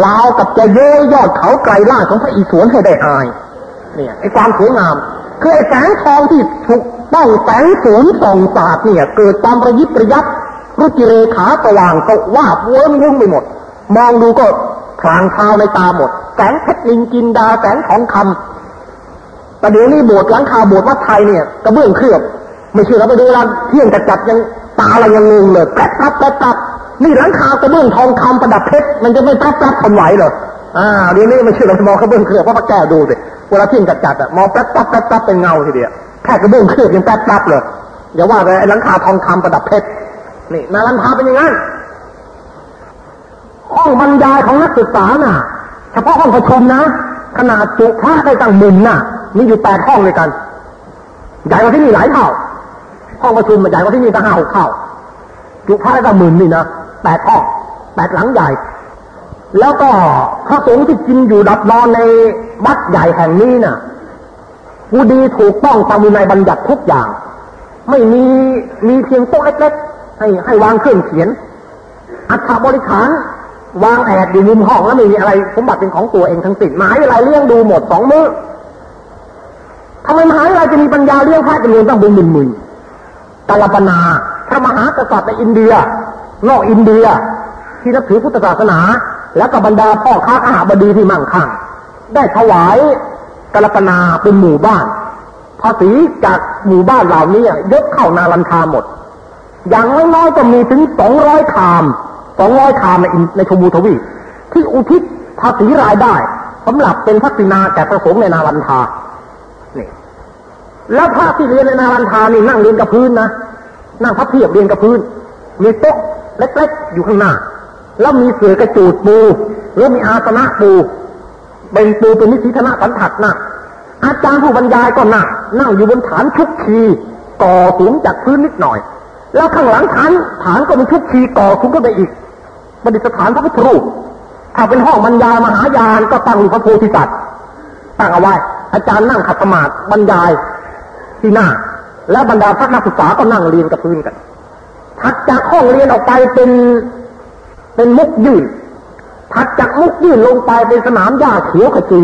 A: ลาวกับจะเย้ยยอดเขาไกลล่าของพระอิศวรให้ได้อาย เนี่ยไอ้ความสวยงามคือไอ้แสงทองที่ถูกต้องแสงสูงส่องสาดเนี่ย เกิดความประยิบประยับรุจิเรขาสว่างก็วาบเวิ้งวุ่งไปหมด มองดูก็ พลางคราวในตาหมด แสงเพชรนินจินดาแสงทองคำแต่เดี๋ยวนี้โบสถ์หลังคาโบสถ์วัดไทยเนี่ยกระเบื้องเคลือบ ไม่เชื่อเราไปดูเราเที่ยงจัดจัดยังตาอะไรยังงงเลยแป๊บปั๊บแป๊บปั๊บนี่หลังคากระเบื้องทองคำประดับเพชรมันจะไม่แป๊บแป๊บทนไหวเหรออ่าเดี๋ยวนี้ไม่เชื่อเรามองกระเบื้องเคลือบเพราะพระแก้วดูสิเวลาเทิ้งจัดจัดอะมองแป๊บแป๊บแป๊บแป๊บเป็นเงาทีเดียวแค่กระเบื้องเคลือบยังแป๊บแป๊บเลยอย่าว่าแต่หลังคาทองคำประดับเพชรนี่นาลันทาเป็นอย่างนั้น ห้องบรรยายของนักศึกษาน่ะ เฉพาะห้องประชุมนะ ขนาดจุพระได้ตั้งหมื่นน่ะ มีอยู่แปดห้องเลยกันใหญ่กว่าที่นี่หลายเท่า ห้องประชุมมันใหญ่กว่าที่นี่ตั้งห้าหกเท่าจุพระได้ตั้งหมื่นนี่นะแปดห้องแปดหลังใหญ่ แล้วก็พระสงฆ์ที่กินอยู่ดับนอนในวัดใหญ่แห่งนี้น่ะผู้ดีถูกต้องตามวินัยบัญญัติทุกอย่าง ไม่มีมีเพียงโต๊ะเล็กๆให้ให้วางเครื่องเขียนอัฐบริขาร วางแอบอยู่มุมห้องแล้วไม่มีอะไรสมบัติเป็นของตัวเองทั้งสิ้นมหาวิทยาลัยเลี้ยงดูหมดสองมื้อทำไมมหาวิทยาลัยจะมีปัญญาเลี้ยงพระจำนวนตั้งเป็นหมื่นหมื่นกาลปนาพระมหากษัตริย์ในอินเดีย นอกอินเดีย ที่นับถือพุทธศาสนา และก็บรรดาพ่อค้าอาหาบดีที่มั่งคั่งได้ถวายกาลปนาเป็นหมู่บ้าน ภาษีจากหมู่บ้านเหล่านี้ยกเข้านาลันทาหมด อย่างน้อยๆก็มีถึงสองร้อยคาม สองร้อยคามในในชมพูทวีปที่อุทิศภาษีรายได้สำหรับเป็นทักษิณาแก่ประสงค์ในนาลันทานี่แล้วพระที่เรียนในนาลันทานี่นั่งเรียนกับพื้นนะนั่งพับเพียบเรียนกับพื้น มีโต๊ะเล็กๆ อยู่ข้างหน้า แล้วมีเสื่อกระจูดปูแล้วมีอาสนะปูเป็นปูเป็นนิสิธนะสันถัดนะอาจารย์ผู้บรรยายก็นั่งนั่งอยู่บนฐานชุกชีก่อสูงจากพื้นนิดหน่อย แล้วข้างหลังฐานฐานก็มีชุกชีก่อสูงขึ้นไปอีก ประดิษฐานพระพุทธรูปถ้าเป็นห้องบรรยายมหายานก็ตั้งพระโพธิสัตว์ตั้งเอาไว้ อาจารย์นั่งขัดสมาธิบรรยายที่หน้า และบรรดาพักนักศึกษาก็นั่งเรียนกับพื้นกันถัดจากห้องเรียนออกไปเป็นเป็นมุกยื่นถัดจากมุกยื่นลงไปเป็นสนามหญ้าเขียวขจี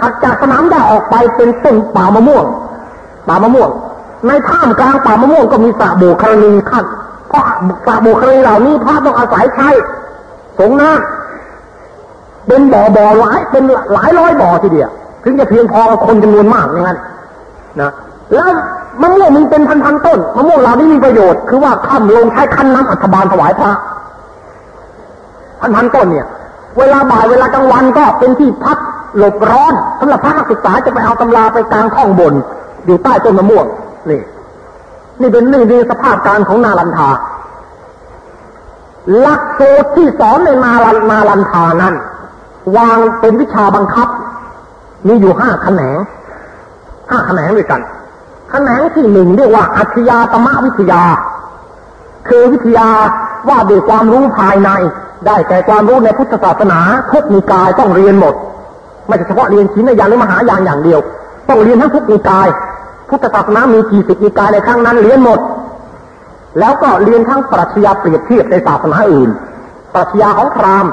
A: ถัดจากสนามหญ้าออกไปเป็นต้นป่ามะม่วง ป่ามะม่วง ในท่ามกลางป่ามะม่วงก็มีสระโบกครณีขั้นเพราะสระโบกครณีเหล่านี้พระต้องอาศัยใช้ สงน้ำเป็นบ่อบ่อหลายเป็นหลายร้อยบ่อทีเดียวถึงจะเพียงพอกับคนจำนวนมากอย่างนั้นนะแล้วมะม่วงมีเป็นพันๆต้นมะม่วงเหล่านี้มีประโยชน์คือว่าค่ำลงใช้คั้นน้ำอัฐบาลถวายพระพันๆต้นเนี่ย เวลาบ่ายเวลากลางวันก็เป็นที่พักหลบร้อนสำหรับพระนักศึกษาจะไปเอาตำราไปกลางข้องบน อยู่ใต้ต้นมะม่วงนี่นี่เป็นนี่คือสภาพการของนาลันทา หลักสูตรที่สอนในนาลันนาลันทานั้น วางเป็นวิชาบังคับ มีอยู่ห้าแขนงห้าแขนงด้วยกันแขนงที่หนึ่งเรียกว่าอัจฉริยะตมะวิทยา คือวิทยาว่าด้วยความรู้ภายใน ได้แก่ความรู้ในพุทธศาสนาทุกนิกายต้องเรียนหมด ไม่ใช่เฉพาะเรียนชิ้นในยานหรือมหายานอย่างเดียว ต้องเรียนทั้งทุกนิกาย พุทธศาสนามีกี่สิบนิกายในครั้งนั้นเรียนหมด แล้วก็เรียนทั้งปรัชญาเปรียบเทียบในศาสนาอื่น ปรัชญาของพราหมณ์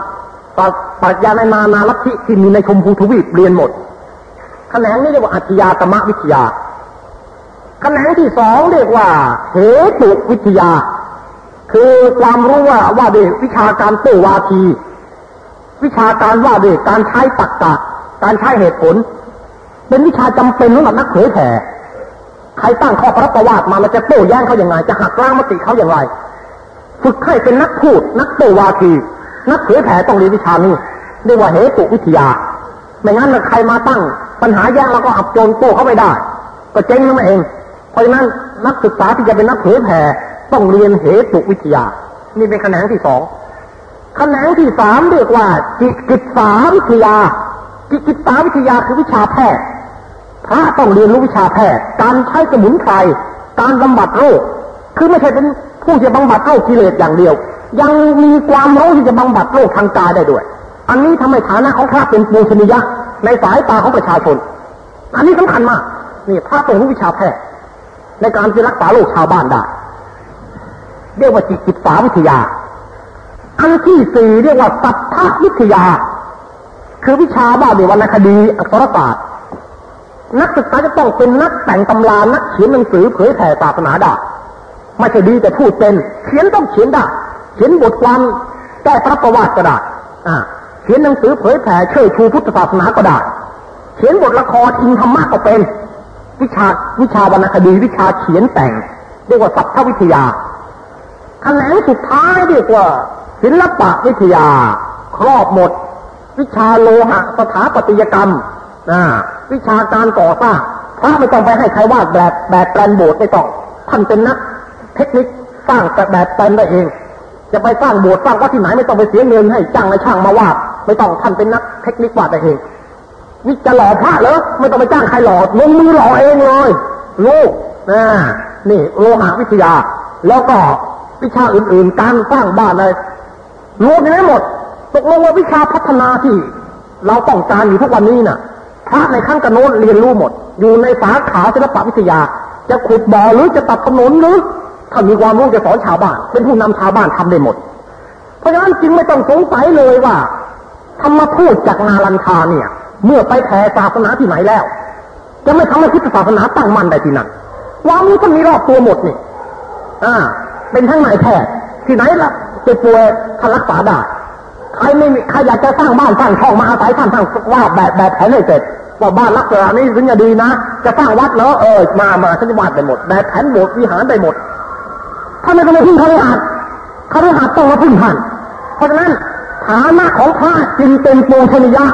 A: ปรัชญาในนานาลัทธิที่มีในชมพูทวีปเรียนหมดแขนงนี้เรียกว่าอัจฉริยะตมะวิทยาแขนงที่สองเรียกว่าเหตุวิทยา คือความรู้ว่าว่าด้วยวิชาการโตวาที วิชาการว่าด้วยการใช้ตรรกะ การใช้เหตุผล เป็นวิชาจำเป็นสำหรับนักเผยแผ่ ใครตั้งข้อพระประวัติมามันจะโต้แย้งเขาอย่างไรจะหักล้างมติเขาอย่างไร ฝึกให้เป็นนักพูด นักโต้วาที นักเผยแผ่ต้องเรียนวิชานี้เรียกว่าเหตุวิทยา ไม่งั้นใครมาตั้ง ปัญหาแย้งแล้วก็อับโจนโต้เขาไม่ได้ ก็เจ๊งนั่นเอง เพราะฉะนั้นนักศึกษาที่จะเป็นนักเผยแผ่ต้องเรียนเหตุวิทยา นี่เป็นแขนงที่สองแขนงที่สามเรียกว่าจิตกิจสาวิทยา จิตกิจสาวิทยาคือวิชาแพทย์ พระต้องเรียนรู้วิชาแพทย์ การใช้สมุนไพร การบำบัดโรค คือไม่ใช่เป็นผู้จะบำบัดโรคกิเลสอย่างเดียว ยังมีความรู้ที่จะบำบัดโรคทางกายได้ด้วย อันนี้ทำให้ฐานะของพระเป็นปูชนียะ ในสายตาของประชาชน อันนี้สำคัญมาก นี่พระต้องรู้วิชาแพทย์ ในการจะรักษาโรคชาวบ้านได้ เรียกว่าจิตกิจสาวิทยา อันที่สี่เรียกว่าสัพพวิทยา คือวิชาบ้าในวรรณคดีอักษรศาสตร์ นักศึกษาจะต้องเป็นนักแต่งตำรานักเขียนหนังสือเผยแผ่ศาสนาได้ไม่ใช่ดีแต่พูดเป็นเขียนต้องเขียนได้เขียนบทความแก้พระประวัติก็ได้อ่าเขียนหนังสือเผยแผ่เชิดชูพุทธศาสนาก็ได้ เขียนบทละครอิงธรรมะก็เป็น วิชาวิชาวรรณคดีวิชาเขียนแต่ง เรียกว่าสัพพวิทยาแขนงสุดท้ายเรียกว่า ศิลปะวิทยา ครอบหมด วิชาโลหะสถาปัตยกรรมนะ วิชาการก่อสร้างพระไม่ต้องไปให้ใครวาดแบบแบบแปลนโบสถ์ไม่ต้องท่านเป็นนัก เทคนิคสร้างแต่แบบแปลนได้เอง จะไปสร้างโบสถ์สร้างวัดที่ไหนไม่ต้องไปเสียเงินให้จ้างในช่างมาวาดไม่ต้องท่านเป็นนัก เทคนิควาดได้เองวิจะหล่อพระเหรอไม่ต้องไปจ้างใครหล่อลงมือหล่อเองเลยลูกนะนี่โลหะวิทยา แล้วก็วิชาอื่นๆ การสร้างบ้านอะไรรวมในหมด ตกลงว่าวิชาพัฒนาที่ เราต้องการอยู่ทุกวันนี้น่ะ พระในขั้นกระโน้นเรียนรู้หมด อยู่ในสาขาศิลปวิทยา จะขุดบ่อหรือจะตัดถนนหรือถ้ามีความรู้จะสอนชาวบ้าน เป็นผู้นำชาวบ้านทำได้หมด เพราะฉะนั้นจึงไม่ต้องสงสัยเลยว่าธรรมทูตจากนาลันทาเนี่ย เมื่อไปแผ่ศาสนาที่ไหนแล้ว จะไม่ทำให้พุทธศาสนาตั้งมั่นได้ที่นั่นความรู้ท่านมีรอบตัวหมดนี่ อ่า เป็นทั้งนายแพทย์ที่ไหนละเจ็บป่วยท่านรักษาได้ ใครไม่มีใครอยากจะสร้างบ้านสร้างช่องมาอาศัยท่านทางว่าแบบแบบแผนให้เสร็จว่าบ้านลักษณะนี้ถึงจะดีนะ จะสร้างวัดแล้วเออมามาฉันจะวาดได้หมดแบบแผนโบสถ์วิหารได้หมดถ้าไม่ต้องมาพึ่งคฤหัสถ์คฤหัสถ์ต้องมาพึ่งท่านเพราะฉะนั้นฐานะของพระจึงเป็นปูชนียะ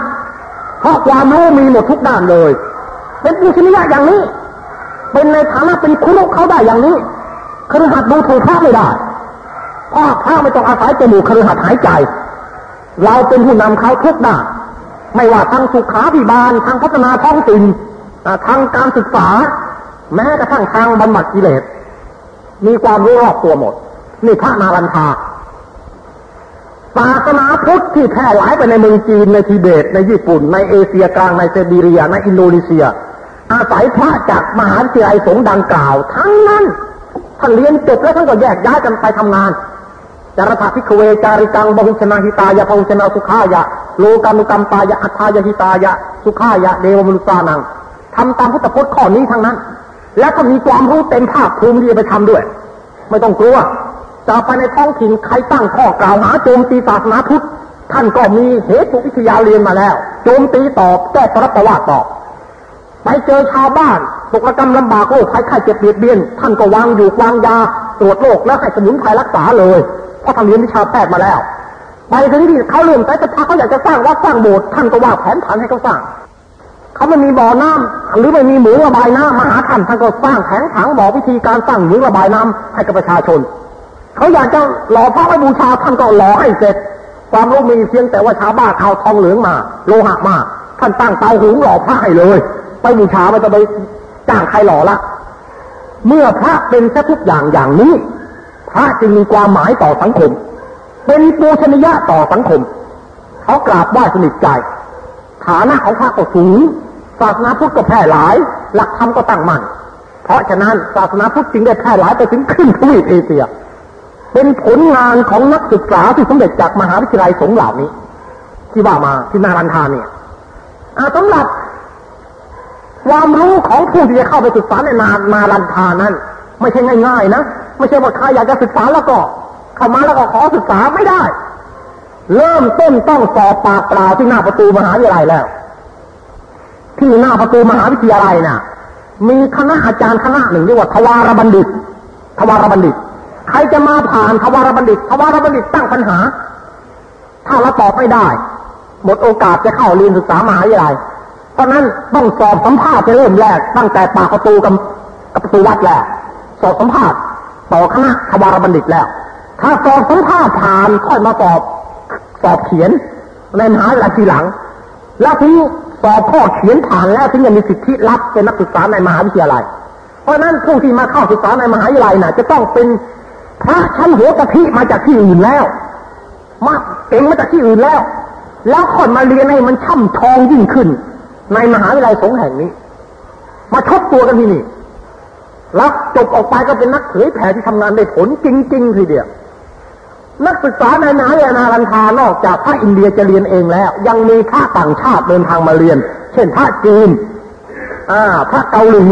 A: เพราะความรู้มีหมดทุกด้านเลย เป็นปูชนียะอย่างนี้ เป็นในฐานะเป็นคุรุเขาได้อย่างนี้คฤหัสถ์ดูถูกพระไม่ได้เพราะพระไม่ต้องอาศัยจมูกคฤหัสถ์หายใจ เราเป็นผู้นำเขาทุกด้านไม่ว่าทางสุขาพิบาลทางพัฒนาท้องถิ่นทางการศึกษา แม้กระทั่งทางบำบัดกิเลส มีความรู้รอบตัวหมด นี่พระนารันทาศาสนาพุทธที่แพร่หลายไปในเมืองจีนในทิเบต ในญี่ปุ่น ในเอเชียกลางในเซบีเรียในอินโดนีเซีย อาศัยพระจากมหาวิทยาลัยสงดังกล่าว ทั้งนั้นท่านเรียนจบแล้วท่านก็แยกย้ายกันไปทำงาน จารถาพิกเวจาริกังบหุชนาหิตายะพหุชนาสุขายะโลกานุกรรมตายะอัฏฐายะหิตายะ สุขายะเดวมนุสานังทำตามพุทธพจน์ข้อนี้ทั้งนั้น แล้วก็มีความรู้เต็มภาคภูมิที่จะไปทำด้วย ไม่ต้องกลัวจะไปในท้องถิ่นใครตั้งข้อกล่าวหาโจมตีศาสนาพุทธท่านก็มีเหตุวิทยาเรียนมาแล้ว โจมตีตอบแก้ปรับประวัติตอบไปเจอชาวบ้านตกระกรรมลำบากโรคภัยไข้เจ็บเบียดเบียน ท่านก็วางอยู่วางยาตรวจโรคแล้วให้สมุนไพรรักษาเลย ราะทางเรียนวิชาแพทย์มาแล้ว ไปถึงที่เขาเริ่มแต่จะพาเขาอยากจะสร้างวัดสร้างโบสถ์ท่านก็ว่าแผนผันให้เขาสร้าง เขาไม่มีบ่อน้ำหรือไม่มีหมูระบายน้ำมาหาท่านท่านก็สร้างแผงถังบอกวิธีการสร้างหมูระบายน้ำให้กับประชาชน เขาอยากจะหล่อพระไว้บูชาท่านก็หล่อให้เสร็จ ความรู้มีเพียงแต่ว่าชาวบ้านเอาทองเหลืองมา โลหะมาท่านตั้งเตาหุงหล่อพระให้เลยไปบูชาไม่ต้องไปจ้างใครหล่อละเมื่อพระเป็นแค่ทุกอย่างอย่างนี้ พระจึงมีความหมายต่อสังคม เป็นปูชนียะต่อสังคม เขากราบไหว้สนิทใจ ฐานะของพระก็สูง ศาสนาพุทธก็แพร่หลาย หลักธรรมก็ตั้งมั่น เพราะฉะนั้นศาสนาพุทธจึงได้แพร่หลายไปถึงครึ่งทวีปเอเชีย เป็นผลงานของนักศึกษาที่สำเร็จจากมหาวิทยาลัยสงฆ์เหล่านี้ ที่ว่ามาที่นารันทาเนี่ยสำหรับความรู้ของผู้ที่จะเข้าไปศึกษาในนานารันทานั้น ไม่ใช่ง่าย ๆ นะ ไม่ใช่ว่าใครอยากจะศึกษาแล้วก็เข้ามาแล้วก็ขอศึกษาไม่ได้ เริ่มต้นต้องสอบปากเปล่าที่หน้าประตูมหาวิทยาลัยแล้ว ที่หน้าประตูมหาวิทยาลัยน่ะ มีคณะอาจารย์คณะหนึ่งเรียกว่าทวารบัณฑิต ทวารบัณฑิต ใครจะมาผ่านทวารบัณฑิต ทวารบัณฑิตตั้งปัญหา ถ้าเราตอบไม่ได้หมดโอกาสจะเข้าเรียนศึกษามหาวิทยาลัย เพราะนั้นต้องสอบสัมภาษณ์จะเริ่มแรกตั้งแต่ปากประตูกับประตูวัดแหละสอบสัมภาษณ์ ต่อคณะทวารบัณฑิตแล้ว ถ้าสอบสัมภาษณ์ผ่านค่อยมาสอบสอบเขียนในมหาวิทยาลัยทีหลัง แล้วถึงสอบข้อเขียนผ่านแล้วถึงจะมีสิทธิรับเป็นนักศึกษาในมหาวิทยาลัย เพราะนั้นผู้ที่มาเข้าศึกษาในมหาวิทยาลัยน่ะ จะต้องเป็นพระชั้นหัวกะทิมาจากที่อื่นแล้ว มาเก่งมาจากที่อื่นแล้ว แล้วคนมาเรียนให้มันช่ำชองยิ่งขึ้น ในมหาวิทยาลัยสงฆ์แห่งนี้ มาทบตัวกันที่นี่ แล้วจบออกไปก็เป็นนักเผยแผ่ที่ทำงานได้ผลจริงๆทีเดียว นักศึกษาในมหาวิทยาลัยนารันทานอกจากพระอินเดียจะเรียนเองแล้ว ยังมีพระต่างชาติเดินทางมาเรียน เช่นพระจีนอ่าพระเกาหลี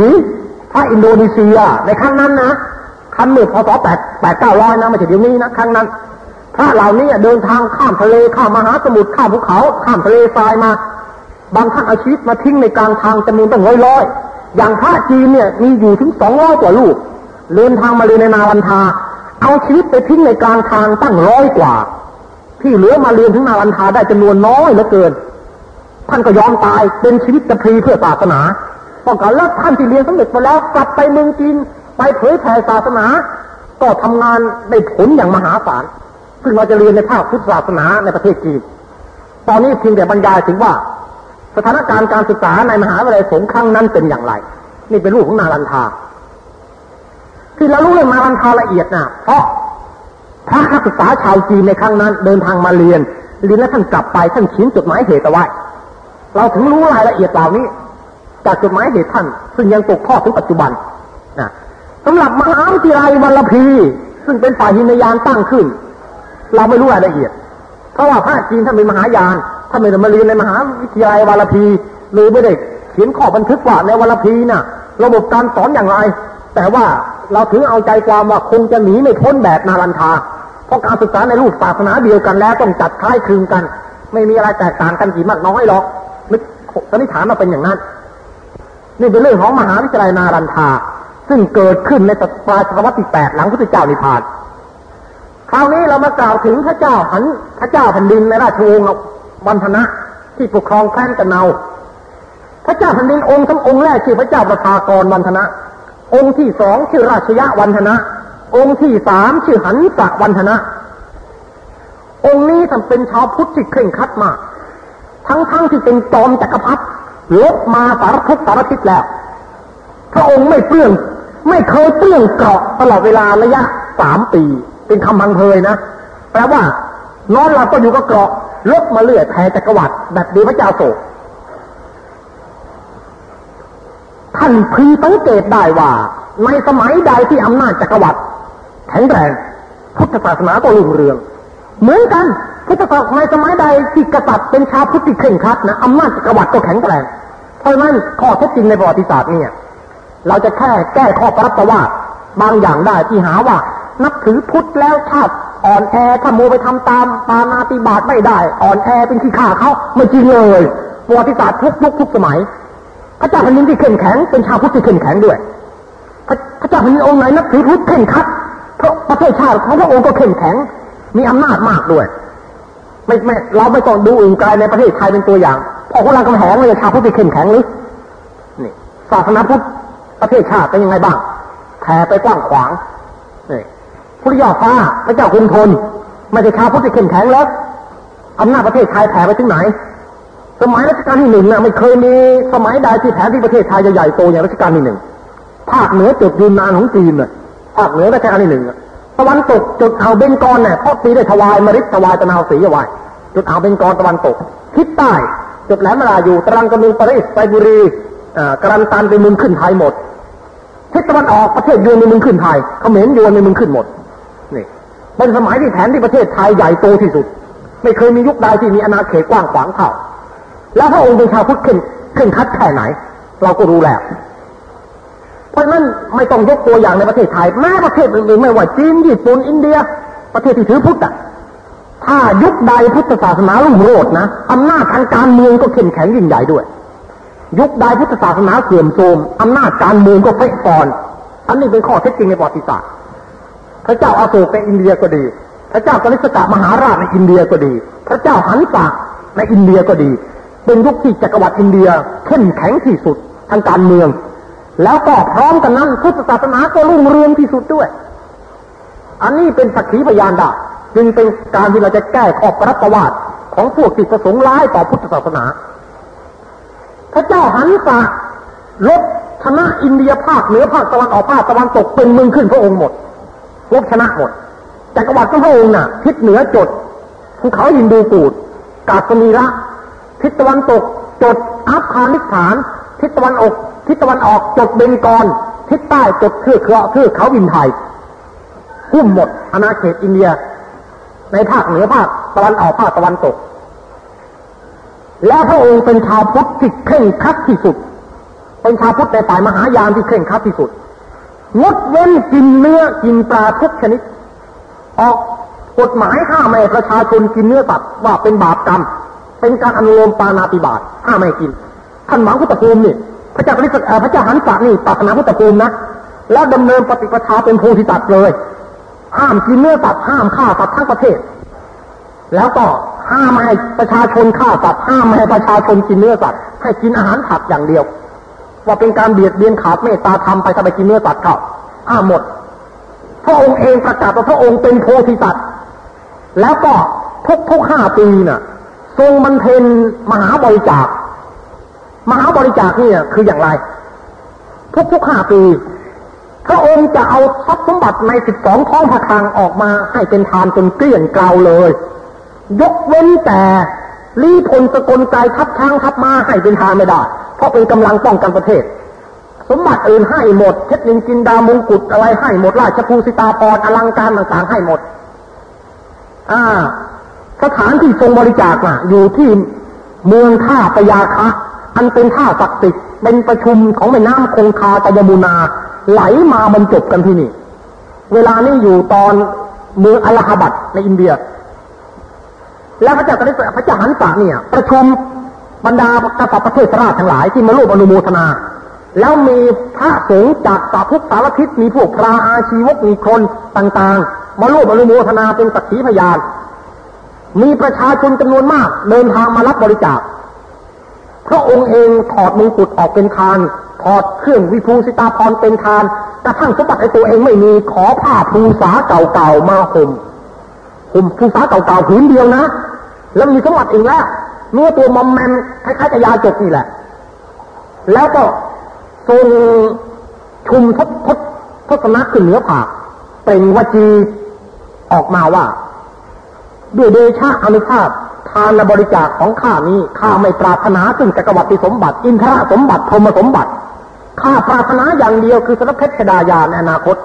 A: พระอินโดนีเซียในครั้งนั้นนะคำเมื่อพศแปดแปดเก้าร้อยนะไม่ใช่เดี๋ยวนี้นะครั้งนั้นพระเหล่านี้เดินทางข้ามทะเลข้ามมหาสมุทรข้ามภูเขา ข้ามทะเลทรายมา บางท่านเอาชีวิตมาทิ้งในกลางทางจำนวนตั้งร้อยร้อย อย่างพระจีนเนี่ยมีอยู่ถึงสองร้อยกว่าลูกเดินทางมาเรียนในนาวันทา เอาชีวิตไปทิ้งในกลางทางตั้งร้อยกว่า ที่เหลือมาเรียนถึงนารันทาได้จำนวนน้อยเหลือเกิน ท่านก็ยอมตายเป็นชีวิตจะพรีเพื่อศาสนาต้องการแล้วท่านที่เรียนสำเร็จมาแล้วกลับไปเมืองจีนไปเผยแผ่ศาสนา ก็ทำงานได้ผลอย่างมหาศาลซึ่งเราจะเรียนในภาคพุทธศาสนาในประเทศจีนตอนนี้เพียงแต่บรรยายถึงว่า สถานการณ์การศึกษาในมหาวิทยาลัยสงฆ์ครั้งนั้นเป็นอย่างไร นี่เป็นรูปของนารันทา ที่เรารู้เรื่องนารันทาละเอียดนะเพราะพระนักศึกษาชาวจีนในครั้งนั้น เดินทางมาเรียนเรียนแล้วท่านกลับไปท่านเขียนจดหมายเหตุเอาไว้เราถึงรู้รายละเอียดเหล่านี้ จากจดหมายเหตุท่าน ซึ่งยังตกทอดถึงปัจจุบันนะสำหรับมหาวิทยาลัยวัลพีซึ่งเป็นฝ่ายหินยานตั้งขึ้น เราไม่รู้รายละเอียด เพราะว่าพระจีนท่านเป็นมหายาน ท่าไม่ได้มาเรียนในมหาวิทยาลัยวารพีหรือไม่ได้เขียนข้อบันทึกว่าในวารพีน่ะ ระบบการสอนอย่างไร แต่ว่าเราถือเอาใจความว่าคงจะหนีไม่พ้นแบบนารันทา เพราะการศึกษาในรูปศาสนาเดียวกันแล้วต้องจัดคล้ายคลึงกัน ไม่มีอะไรแตกต่างกันกี่มากน้อยหรอกนึกสันนิษฐานมาเป็นอย่างนั้น นี่เป็นเรื่องของมหาวิทยาลัยนารันทา ซึ่งเกิดขึ้นในปลายศตวรรษที่แปดหลังพุทธเจ้านิพพานคราวนี้เรามากล่าวถึงพระเจ้าหันพระเจ้าแผ่นดินในราชวงศ์ วันธนะที่ปกครองแคว้นกันเนา พระเจ้าแผ่นดินองค์ทั้งองค์แรกชื่อพระเจ้าประภากรวันธนะ องค์ที่สองชื่อราชยะวันธนะ องค์ที่สามชื่อหันศักวันธนะ องค์นี้ท่าเป็นชาวพุทธที่เคร่งครัดมาก ทั้งๆทที่เป็นจอมจักรพรรดิลบมาสารทุกสารทิศแล้ว พระองค์ไม่เปลื้องไม่เคยเปลื้องเกราะตลอดเวลาระยะสามปี เป็นคำพังเพยนะ แปลว่า นอนหลับก็อยู่กับเกราะ ลบมาเลื่อยแผ่จักรวรรดิแบบดีพระเจ้าโศกท่านพีสังเกตได้ว่า ในสมัยใดที่อำนาจจักรวรรดิแข็งแรงพุทธศาสนาก็รุ่งเรือง เหมือนกันพุทธศาสนาในสมัยใดที่กษัตริย์เป็นชาวพุทธที่เคร่งครัดนะอำนาจจักรวรรดิก็แข็งแรงเพราะนั้นข้อเท็จจริงในประวัติศาสตร์เนี่ย เราจะแค่แก้ข้อปรับว่าบางอย่างได้ที่หาว่า นับถือพุทธแล้วชาติ อ่อนแอถ้าโมไปทำตามปานาติบาตไม่ได้ อ่อนแอเป็นขี้ข่าเขาไม่จริงเลยประวัติศาสตร์ทุกยุคทุกสมัย พระเจ้าแผ่นดินที่เข้มแข็งเป็นชาวพุทธที่เข้มแข็งด้วย พระเจ้าแผ่นดินองค์ไหนนับถือพุทธเข้มขัดเพราะประเทศชาติของพระองค์ก็เข้มแข็ง มีอำนาจมากด้วยไม่ไม่เราไม่ต้องดูอื่นไกลในประเทศไทยเป็นตัวอย่างพอคนรามกำแหงเลยชาวพุทธที่เข้มแข็งหรือนี่ศาสนาพุทธประเทศชาติเป็นยังไงบ้างแผ่ไปกว้างขวาง พุทธยอดฟ้าพระเจ้ากรุงทนไม่ใช่ชาพุทธเข้มแข็งแล้วอำนาจประเทศไทยแผ่ไปถึงไหน สมัยรัชกาลที่หนึ่งนะไม่เคยมีสมัยใดที่แผนที่ประเทศไทยใหญ่โตอย่างรัชกาลที่หนึ่งภาคเหนือจุดยืนนานของจีนน่ะภาคเหนือรัชกาลที่หนึ่งตะวันตกจุดอ่าวเบงกอลเนี่ยพ่อตีได้ถวายมริดถวายตะนาวสีเอาไว้จุดอ่าวเบงกอลตะวันตกทิศใต้จุดแหลมมาลาอยู่ตรังกระมึงปารีสไปบุรีกรันตันเป็นมึงขึ้นไทยหมดทิศตะวันออกประเทศยวนในมึงขึ้นไทยเขมรยวนในมึงขึ้นหมด นี่เป็นสมัยที่แผนที่ประเทศไทยใหญ่โตที่สุด ไม่เคยมียุคใดที่มีอาณาเขตกว้างขวางเท่าแล้วพระองค์เป็นชาวพุทธขึ้นขึ้นคัดแค่ไหน เราก็รู้แล้ว เพราะนั้นไม่ต้องยกตัวอย่างในประเทศไทยแม้ประเทศอื่นๆไม่ว่าจีนญี่ปุ่นอินเดีย ประเทศที่ถือพุทธอะถ้ายุคใดพุทธศาสนารุ่งโรจน์นะอำนาจทางการเมืองก็เข้มแข็งยิ่งใหญ่ด้วย ยุคใดพุทธศาสนาเสื่อมโทรมอำนาจการเมืองก็เฟะฟอน อันนี้เป็นข้อเท็จจริงในประวัติศาสตร์ พระเจ้าอาโศกในอินเดียก็ดี พระเจ้ากนิสกะมหาราชในอินเดียก็ดี พระเจ้าหันสะในอินเดียก็ดี เป็นยุคที่จักรวรรดิอินเดียเข้มแข็งที่สุดทางการเมือง แล้วก็พร้อมกันนั้นพุทธศาสนาก็รุ่งเรืองที่สุดด้วย อันนี้เป็นสักขีพยานได้จึงเป็นการที่เราจะแก้ข้อปรับประวัติของพวกที่ประสงค์ร้ายต่อพุทธศาสนา พระเจ้าหันสะลบชนะอินเดียภาคเหนือภาคตะวันออกภาคตะวันตกเป็นเมืองขึ้นพระองค์หมด ลบชนะหมดจักรวรรดิของพระองค์น่ะ ทิศเหนือจดภูเขายินดูปูดกาสมีระ ทิศตะวันตกจดอัฟคานิสถาน ทิศตะวันออก ทิศตะวันออกจดเบงกอลทิศใต้จดเทือกเขาเทือกเขาวินไทยหุ้มหมดอาณาเขตอินเดีย ในภาคเหนือภาคตะวันออกภาคตะวันตก และพระองค์เป็นชาวพุทธที่เคร่งครัดที่สุด เป็นชาวพุทธในฝ่ายมหายานที่เคร่งครัดที่สุด งดเว้นกินเนื้อกินปลาทุกชนิด ออกกฎหมายห้ามไม่ประชาชนกินเนื้อสัตว์ว่าเป็นบาปกรรม เป็นการอนุโลมปานาติบาตห้ามไม่กินท่านหมังพุทธภูมินี่พระเจ้าพระเจ้าหันศักนี่ศาสนาพุทธภูมินะแล้วดำเนินปฏิปทาเป็นโพธิสัตว์เลย ห้ามกินเนื้อสัตว์ห้ามฆ่าสัตว์ทั้งประเทศ แล้วก็ห้ามไม่ให้ประชาชนฆ่าสัตว์ห้ามไม่ให้ประชาชนกินเนื้อสัตว์ให้กินอาหารผักอย่างเดียว ว่าเป็นการเบียดเบียนขาดเมตตาธรรมไปถ้าไปกินเนื้อสัตว์เขาห้ามหมด พระองค์เองประกาศว่าพระองค์เป็นโพธิสัตว์ แล้วก็ทุกทุกห้าปีน่ะ ทรงบรรเทนมหาบริจาค มหาบริจาคนี่ยคืออย่างไร ทุกทุกห้าปี พระองค์จะเอาทรัพย์สมบัติในสิบสองท้องพระคลังออกมาให้เป็นทานจนเกลี้ยงเกลาเลย ยกเว้นแต่ รีพลสกลใจทับช้างทับมาให้เป็นทาไม่ได้ เพราะเป็นกำลังป้องกันประเทศ สมบัติอื่นให้หมดเพชรนินจินดามงกุฎอะไรให้หมดราชภูสิตาปรอลังการต่างๆให้หมด อ่า สถานที่ทรงบริจาคน่ะ อยู่ที่เมืองท่าปยาคะ อันเป็นท่าศักดิ์สิทธิ์เป็นประชุมของแม่น้ำคงคาตยมุนา ไหลมาบรรจบกันที่นี่ เวลานี้อยู่ตอนเมืองอลาฮาบัดในอินเดีย แล้วพระเจ้ากนิษพระเจ้าหันษะเนี่ย ประชุมบรรดากษัตริย์ประเทศราชทั้งหลายที่มาร่วมอนุโมทนา แล้วมีพระสงฆ์จากสาทุกสารทิศมีพวกพระอาชีวกมีคนต่างๆ มาร่วมอนุโมทนาเป็นสักขีพยาน มีประชาชนจำนวนมากเดินทางมารับบริจาคพระองค์เองถอดมงกุฎออกเป็นทาน ถอดเครื่องวิภูสิตาพรเป็นทานกระทั่งสมบัติในตัวเองไม่มีขอผ้าภูษาเก่าๆมาห่มห่มภูษาเก่าๆผืนเดียวนะ แล้วมีสมบัติอีกแล้วเนื้อตัวมอมแมมคล้ายๆกับยาจกนี่แหละ แล้วก็ทรงชุมทศทศทศนะขึ้นเหนือผาเป็นวจีออกมาว่า ด้วยเดชะอนุภาพทานและบริจาคของข้านี้ข้าไม่ปรารถนาซึ่งจักรวรรดิสมบัติ อินทรสมบัติพรมสมบัติข้าปรารถนาอย่างเดียวคือสรเพชรดายาในอนาคต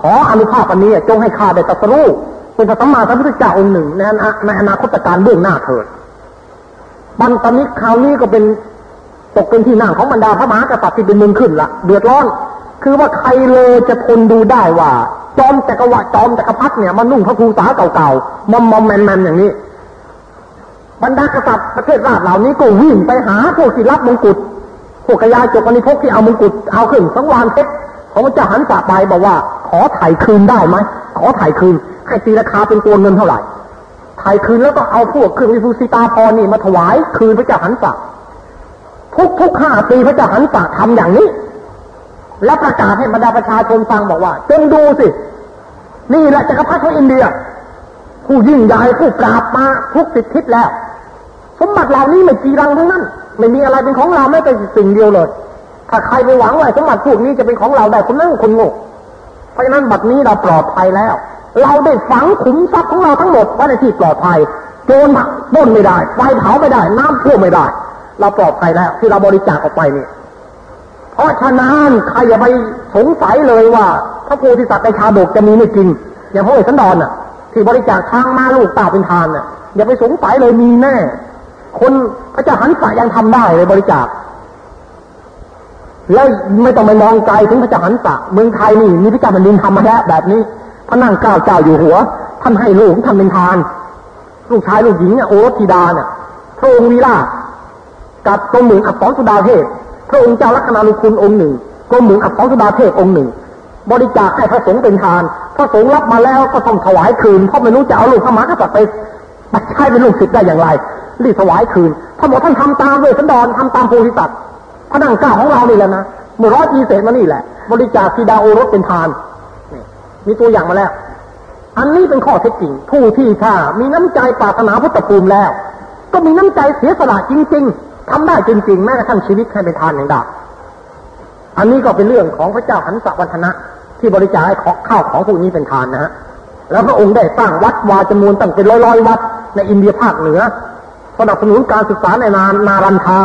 A: ขออนุภาพอันนี้จงให้ข้าได้ตรัสรู้ เป็นพระสัมมาสัมพุทธเจ้าองค์หนึ่งในในอนาคตการเบื้องหน้าเถิดบันตอนนี้คราวนี้ก็เป็นตกเป็นที่นั่งของบรรดาพระมหากษัตริย์ที่เป็นมึงขึ้นละเดือดร้อน คือว่าใครเลยจะทนดูได้ว่า จอมจักรวรรดิจอมจักรพรรดิเนี่ยมันนุ่งพระภูษาเก่าๆมอมมอมแมนแมนอย่างนี้ บรรดากษัตริย์ประเทศราชเหล่านี้ก็วิ่งไปหาพวกที่รับมงกุฎพวกกยาจกอนนี้พวกที่เอามงกุฎเอาขึ้นสังวานเพชรของพระเจ้าหันษาไปบอกว่า ขอถ่ายคืนได้ไหมขอถ่ายคืน ให้ตีราคาเป็นตัวเงินเท่าไหร่ถ่ายคืนแล้วก็เอาพวกเครื่องวิภูสิตาพรนี่มาถวายคืนพระเจ้าหันษาทุกทุกห้าปีพระเจ้าหันษาทำอย่างนี้ และประกาศให้บรรดาประชาชนฟังบอกว่าจงดูสิ นี่แหละจักรพรรดิของอินเดีย ผู้ยิ่งใหญ่ผู้ปราบมาทุกสิทธิศแล้ว สมบัติเหล่านี้ไม่จีรังทั้งนั้น ไม่มีอะไรเป็นของเราไม่เป็นสิ่งเดียวเลย ถ้าใครไปหวังว่าสมบัติพวกนี้จะเป็นของเราได้คนนั้นคนโง่เพราะฉะนั้นบัดนี้เราปลอดภัยแล้ว เราได้ฝังขุมทรัพย์ของเราทั้งหมดไว้ในที่ปลอดภัยโจรปล้นไม่ได้ไฟเผาไม่ได้ น้ำท่วมไม่ได้ เราปลอดภัยแล้ว ที่เราบริจาคออกไปนี่เพราะฉะนั้นใครอย่าไปสงสัยเลยว่าพระโพธิสัตว์ในชาดกจะมีไม่จริง อย่างพระเอกสันดรน่ะ ที่บริจาคช้างมาลูกตาเป็นทานน่ะอย่าไปสงสัยเลยมีแน่ คนพระเจ้าหันษายังทำได้เลยบริจาค แล้วไม่ต้องไปมองไกลถึงพระเจ้าหันษาเมืองไทยนี่มีพระเจ้าแผ่นดินทำมาแล้วแบบนี้ พระนั่งเก้าเจ้าอยู่หัว ท่านให้ลูกท่านเป็นทาน ลูกชายลูกหญิงเนี่ยโอรสธิดาเนี่ยพระองค์วีรากับกรมหมื่นอักษรสุดาเทพพระองค์เจ้าลักษณานุคุณองค์หนึ่งกรมหมื่นอักษรสุดาเทพองค์หนึ่ง บริจาคให้พระสงฆ์เป็นทาน พระสงฆ์รับมาแล้วก็ต้องถวายคืนเพราะไม่รู้จะเอาลูกพระมหากษัตริย์ไปไปใช้เป็นลูกศิษย์ได้อย่างไรรีบถวายคืนท่านบอกท่านทำตามเวสันดรทำตามโพธิสัตว์พระนั่งเก้าของเรานี่แหละนะเมื่อร้อยปีเศษมานี่แหละ บริจาคสีดาโอรสเป็นทาน มีตัวอย่างมาแล้ว อันนี้เป็นข้อเท็จจริง ผู้ที่ถ้ามีน้ำใจปรารถนาพุทธภูมิแล้ว ก็มีน้ำใจเสียสละจริง ๆทำได้จริง ๆ แม้กระทั่งชีวิตให้เป็นทานอย่างดาอันนี้ก็เป็นเรื่องของพระเจ้าหันสวัฒนะ ที่บริจาคให้ข้าวของพวกนี้เป็นทานนะฮะแล้วพระองค์ได้สร้างวัดวาจำนวนตั้งเป็นร้อยๆวัด ในอินเดียภาคเหนือสนับสนุนการศึกษาในนานารันทา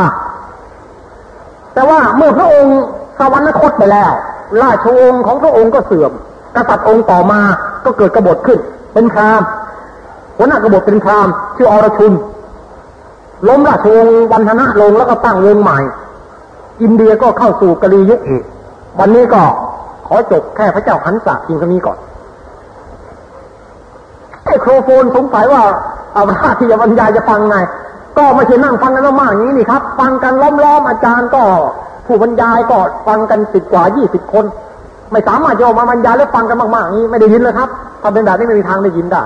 A: แต่ว่าเมื่อพระองค์สวรรคตไปแล้ว ราชวงศ์ของพระองค์ก็เสื่อม กษัตริย์องค์ต่อมาก็เกิดกบฏขึ้น เป็นพราหมณ์หัวหน้ากบฏเป็นพราหมณ์ชื่ออรชุน ล้มราชวงศ์วันธนะลงแล้วก็ตั้งวงใหม่ อินเดียก็เข้าสู่กลียุคอีกวันนี้ก็ขอจบแค่พระเจ้าหันษาเพียงเท่านี้ก่อนไอ้โครโฟนสงสัยว่าเอาระที่จะบรรยายจะฟังไง ก็ไม่ใช่นั่งฟังกันมากๆอย่างนี้นี่ครับ ฟังกันล้อมๆอาจารย์ก็ ผู้บรรยายก็ฟังกันสิบกว่ายี่สิบคน ไม่สามารถจะออกมาบรรยายแล้วฟังกันมากๆอย่างนี้ไม่ได้ยินเลยครับถ้าเป็นแบบนี้ไม่มีทางได้ยินได้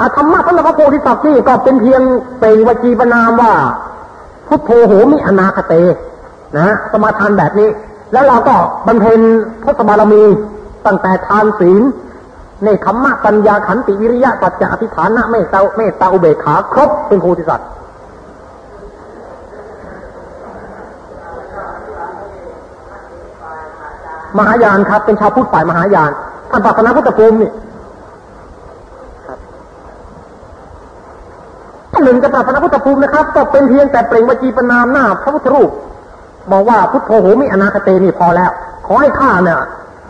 A: อาธรรมะสำหรับพระโพธิสัตว์นี่ก็เป็นเพียงเปล่งวจีปนามว่า พุทโธโหมิอนาคเต นะ สมาทานแบบนี้ แล้วเราก็บำเพ็ญพุทธบารมีตั้งแต่ทานศีล ในคำมะปัญญาขันติวิริยะปัจจะอธิฐานะเมตตาเมตตาอุเบกขาครบเป็นโพธิสัตว์มหายานครับ เป็นชาวพุทธฝ่ายมหายานท่านปรารถนาพุทธภูมินี่หนึ่งจะปรารถนาพุทธภูมินะครับ ก็เป็นเพียงแต่เปล่งวจีปนามหน้า พระพุทธรูปบอกว่าพุทโธโหมิอนาคเตนี่พอแล้ว ขอให้ข้าเนี่ย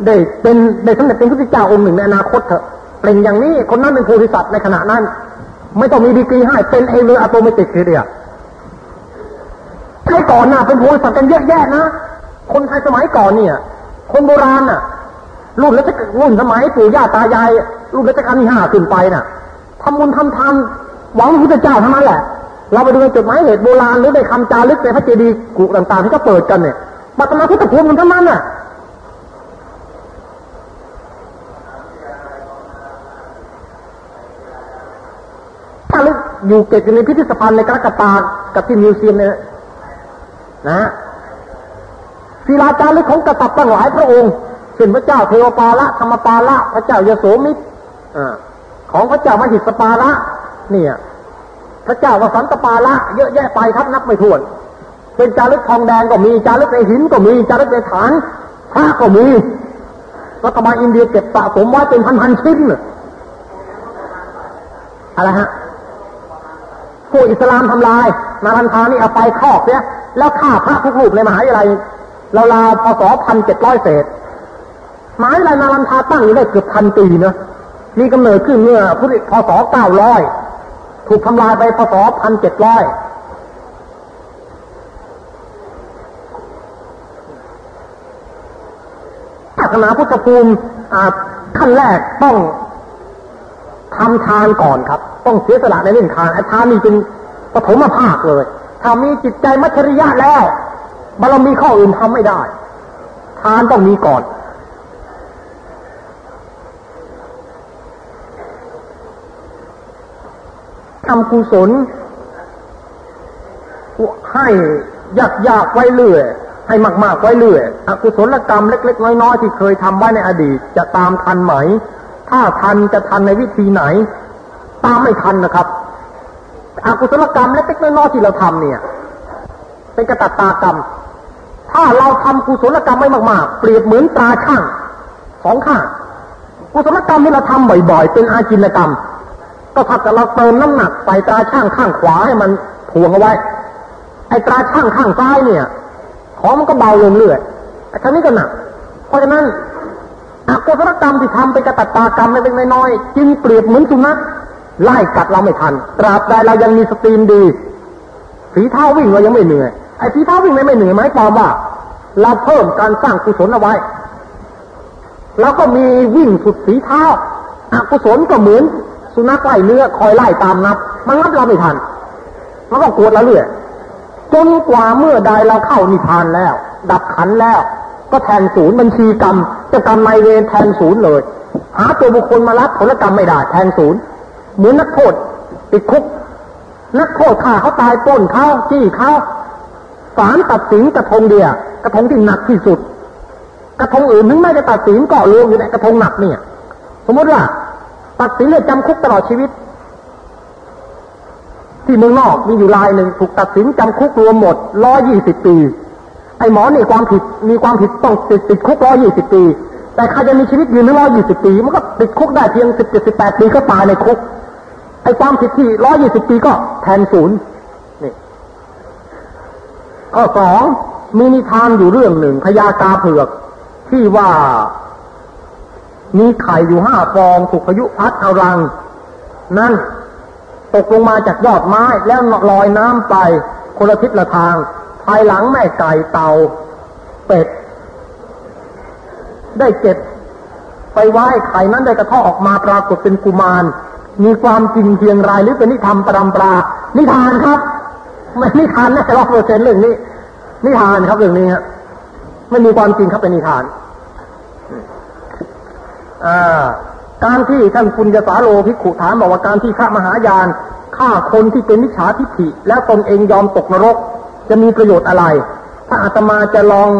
A: ได้เป็นได้สำเร็จเป็นพระพุทธเจ้าองค์หนึ่งในอนาคตเถอะเปล่งอย่างนี้คนนั้นเป็นโพธิสัตว์ในขณะนั้น ไม่ต้องมีดีกรีให้เป็นเองเลยอัตโนมัติทีเดียวใครก่อนน่ะเป็นโพธิสัตว์กันเยอะแยะนะคนไทยสมัยก่อนเนี่ย คนโบราณน่ะ รุ่นแล้วจะรุ่นสมัยปู่ย่าตายาย รุ่นแล้วจะการที่ห้าขึ้นไปน่ะทำบุญทำทานหวังพระพุทธเจ้าทั้งนั้นแหละ เราไปดูในจดหมายเหตุโบราณหรือในคำจารึกในพระเจดีย์กุต่างๆที่เขาเปิดกันเนี่ยปัตนาพุทธภูมิมันทั้งนั้นน่ะถ้าลึก อยู่เก็บอยู่ในพิพิธภัณฑ์ในกรกตากับที่มิวเซียมเนี่ยนะศิลาจารึกของกษัตริย์ตั้งหลายพระองค์เช่นพระเจ้าเทวปาละธรรมปาละพระเจ้ายโสมิตรของพระเจ้ามหิสปาละเนี่ย พระเจ้าวสันตปาละเยอะแยะไปครับนับไม่ถ้วน เป็นจารึกทองแดงก็มีจารึกในหินก็มีจารึกในฐานพระก็มีรัฐบาลอินเดียเก็บสะสมไว้เป็นพันๆชิ้นอะไรฮะ ผู้อิสลามทำลาย นารันทานี่เอาไปคอบเนี่ยแล้วฆ่าพระทุกรูปในมหาวิทยาลัยเราลาพศพันเจ็ดร้อยเศษมหาวิทยาลัยนารันทาตั้งอยู่ได้เกือบพันปีนะมีกำเนิดขึ้นเมื่อพุทธพศเก้าร้อยถูกทำลายไปพศพันเจ็ดร้อยศาสนาพุทธภูมิขั้นแรกต้องทำทานก่อนครับ ต้องเสียสละในเรื่องทานทานนี่เป็นปฐมภาคเลยถ้ามีจิตใจมัจฉริยะแล้วบารมีข้ออื่นทำไม่ได้ ทานต้องมีก่อน ทำกุศลให้ยากยากไว้เรื่อย ให้มาก ๆ ไว้เรื่อย อกุศลกรรมเล็ก ๆ น้อย ๆ ที่เคยทำไว้ในอดีต จะตามทันไหม ถ้าทันจะทันในวิธีไหน ตามไม่ทันนะครับอกุศลกรรมเล็กๆน้อยๆที่เราทำเนี่ย เป็นกระตัดตากรรม ถ้าเราทำกุศลกรรมไม่มากๆ เปรียบเหมือนตาช่างสองข้างกุศลกรรมที่เราทำบ่อยๆ เป็นอาจินกรรม ก็ถ้ากับเราเติมน้ำหนักใส่ตราช่างข้างขวาให้มันถ่วงเอาไว้ ไอ้ตราช่างข้างซ้ายเนี่ย ของมันก็เบาลงเรื่อยไอ้ท่านี้ก็หนัก เพราะฉะนั้นอกุศลกรรมที่ทำเป็นกระตัตตากรรมเล็กน้อยจึงเปรียบเหมือนสุนัข ไล่กัดเราไม่ทัน ตราบใดเรายังมีสตรีมดีฝีเท้าวิ่งเรายังไม่เหนื่อยไอ้ฝีเท้าวิ่งไม่ไม่เหนื่อยไหมความว่า เราเพิ่มการสร้างกุศลเอาไว้ แล้วก็มีวิ่งสุดฝีเท้าอกุศลก็เหมือน สุนัขไล่เนื้อคอยไล่ตามนับ มันนับเราไม่ทันมันก็กวดเราเรื่อยจนกว่าเมื่อใดเราเข้านิพพานแล้ว ดับขันแล้ว ก็แทนศูนย์บัญชีกรรมจะกรรมนายเวรแทนศูนย์เลย หาตัวบุคคลมารับผลกรรมไม่ได้ แทนศูนย์ เหมือนนักโทษติดคุก นักโทษฆ่าเขาตายป้นเขาจี้เขาศาลตัดสินกระทงเดียกระทงที่หนักที่สุด กระทงอื่นถึงไม่จะตัดสินก็รวมอยู่ในกระทงหนักเนี่ย สมมติว่า ตัดสินเลยจำคุกตลอดชีวิต ที่เมืองนอกมีอยู่รายหนึ่งถูกตัดสินจำคุกรวมหมดร้อยี่สิบปี ไอ้หมอนี่ความผิดมีความผิดต้องติดติดคุกร้อยี่สิบปี แต่ใครจะมีชีวิตยืนถึงร้อยี่สิบปี มันก็ติดคุกได้เพียงสิบเจ็ดสิบแปดปีก็ตายในคุก อ้ความผิดที่ร้อยี่สิบปีก็แทนศูนย์นี่ข้อสองมีนิทานอยู่เรื่องหนึ่งพญากาเผือกที่ว่ามีไข่อยู่ห้าฟองถูกพายุพัดเอารัง นั่นตกลงมาจากยอดไม้แล้วลอยน้ำไปคนละทิศละทาง ภายหลังแม่ไก่เต่า เป็ด ได้เก็บ ไปไว้ไข่นั้นได้กระทาออกมาปรากฏเป็นกุมาร มีความจริงเพียงไรหรือเป็นนิทานประดำปรานิทานครับไม่นิทานแน่ร้อยเปอร์เซ็นต์เรื่องนี้ นิทานครับเรื่องนี้ฮะไม่มีความจริงครับเป็นนิทานการที่ท่านปุญญสาโลพิขุถามบอกว่าการที่พระมหายานฆ่าคนที่เป็นมิจฉาทิฏฐิ แล้วตนเองยอมตกนรก จะมีประโยชน์อะไร ถ้าอาตมาจะลอง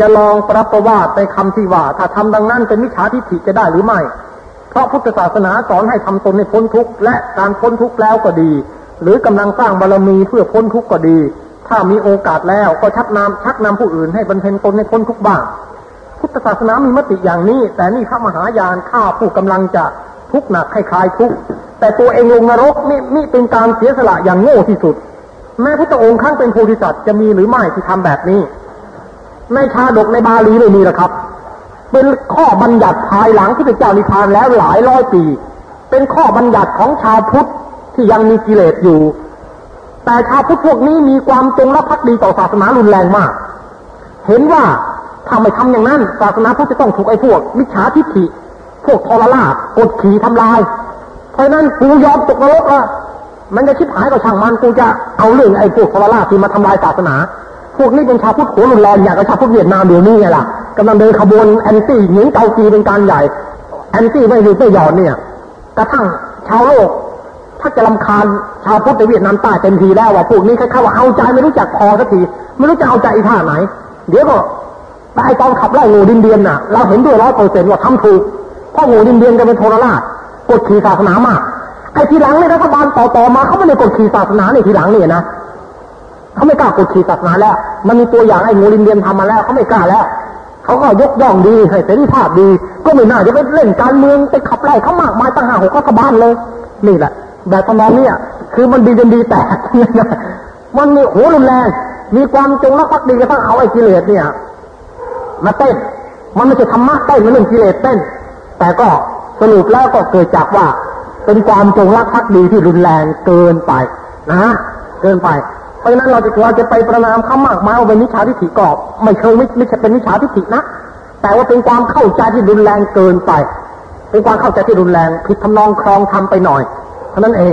A: จะลองปรับประว่าในคำที่ว่า ถ้าทำดังนั้นเป็นมิจฉาทิฏฐิจะได้หรือไม่ เพราะพุทธศาสนาสอนให้ทำตนให้พ้นทุกข์และการพ้นทุกข์แล้วก็ดี หรือกำลังสร้างบารมีเพื่อพ้นทุกข์ก็ดี ถ้ามีโอกาสแล้วก็ชักนำชักนำผู้อื่นให้บรรเพ็ญตนให้พ้นทุกข์บ้าง พุทธศาสนามีมติอย่างนี้ แต่นี่พระมหายานฆ่าผู้กำลังจะทุกข์หนักให้คลายทุกข์แต่ตัวเองลงนรกนี่นี่เป็นการเสียสละอย่างโง่ที่สุด แม้พระองค์ข้างเป็นโพธิสัตว์จะมีหรือไม่ที่ทำแบบนี้ในชาดกในบาลีไม่มีหรอกครับ เป็นข้อบัญญัติภายหลังที่พระเจ้านิพพานแล้วหลายร้อยปี เป็นข้อบัญญัติของชาวพุทธที่ยังมีกิเลสอยู่ แต่ชาวพุทธพวกนี้มีความจงรักภักดีต่อศาสนารุนแรงมาก เห็นว่าถ้าไม่ทำอย่างนั้น ศาสนาพุทธจะต้องถูกไอ้พวกมิจฉาทิฏฐิ พวกทรลาบกดขี่ทำลาย เพราะนั้นกูยอมตกนรกละมันจะชิบหายกับช่างมันกูจะเอาเรื่องไอ้พวกทรลาบที่มาทำลายศาสนา วกนี้เป็นชาวพุทธโขรุนแรงอย่างกับชาวพุทธเวียดนามเดี๋ยวนี้ไงล่ะกำลังเดินขบวนแอนตี้หญิงเกาจีเป็นการใหญ่ แอนตี้ไม่หยุดไม่หย่อนเนี่ย กระทั่งชาวโลกถ้าจะลำคาญชาวพุทธในเวียดนามใต้เต็มทีแล้วว่าพวกนี้คล้ายๆว่าเอาใจไม่รู้จักพอสักที ไม่รู้จะเอาใจอีท่าไหน เดี๋ยวก็แต่ไอตอนขับไล่งูดินเดียนน่ะ เราเห็นด้วยร้อยเปอร์เซ็นต์ว่าทำถูกเพราะงูดินเดียนจะเป็นโทรราชกดขี่ศาสนามากไอทีหลังเนี่ยรัฐบาลต่อต่อมาเขาไม่ได้กดขี่ศาสนาในทีหลังเนี่ยนะ เขาไม่กล้ากดขี่ศาสนาแล้ว มันมีตัวอย่างไอ้งูดินเดียนทำมาแล้วเขาไม่กล้าแล้วเขาก็ยกย่องดีให้เสรีภาพดี ก็ไม่น่าจะไปเล่นการเมืองไปขับไล่เขามากมายตั้งหาหกรัฐบาลเลย นี่แหละ แบบทำนองนี้คือมันดีจนดีแต่ มันมีโหรุนแรง มีความจงรักภักดีกระทั่งเอาไอ้กิเลสเนี่ย มาเต้น มันไม่ใช่ธรรมะเต้นมันเรื่องกิเลสเต้น แต่ก็สรุปแล้วก็เกิดจากว่า เป็นความจงรักภักดีที่รุนแรงเกินไปนะ เกินไป เพราะฉะนั้นเราจะเราจะไปประนามเขามากมายว่าเป็นนิชาทิฏฐิกอบไม่เคยไม่ไม่ใช่เป็นนิชาทิฏฐินะแต่ว่าเป็นความเข้าใจที่รุนแรงเกินไปเป็นความเข้าใจที่รุนแรงผิดทำนองครองทำไปหน่อยเท่านั้นเอง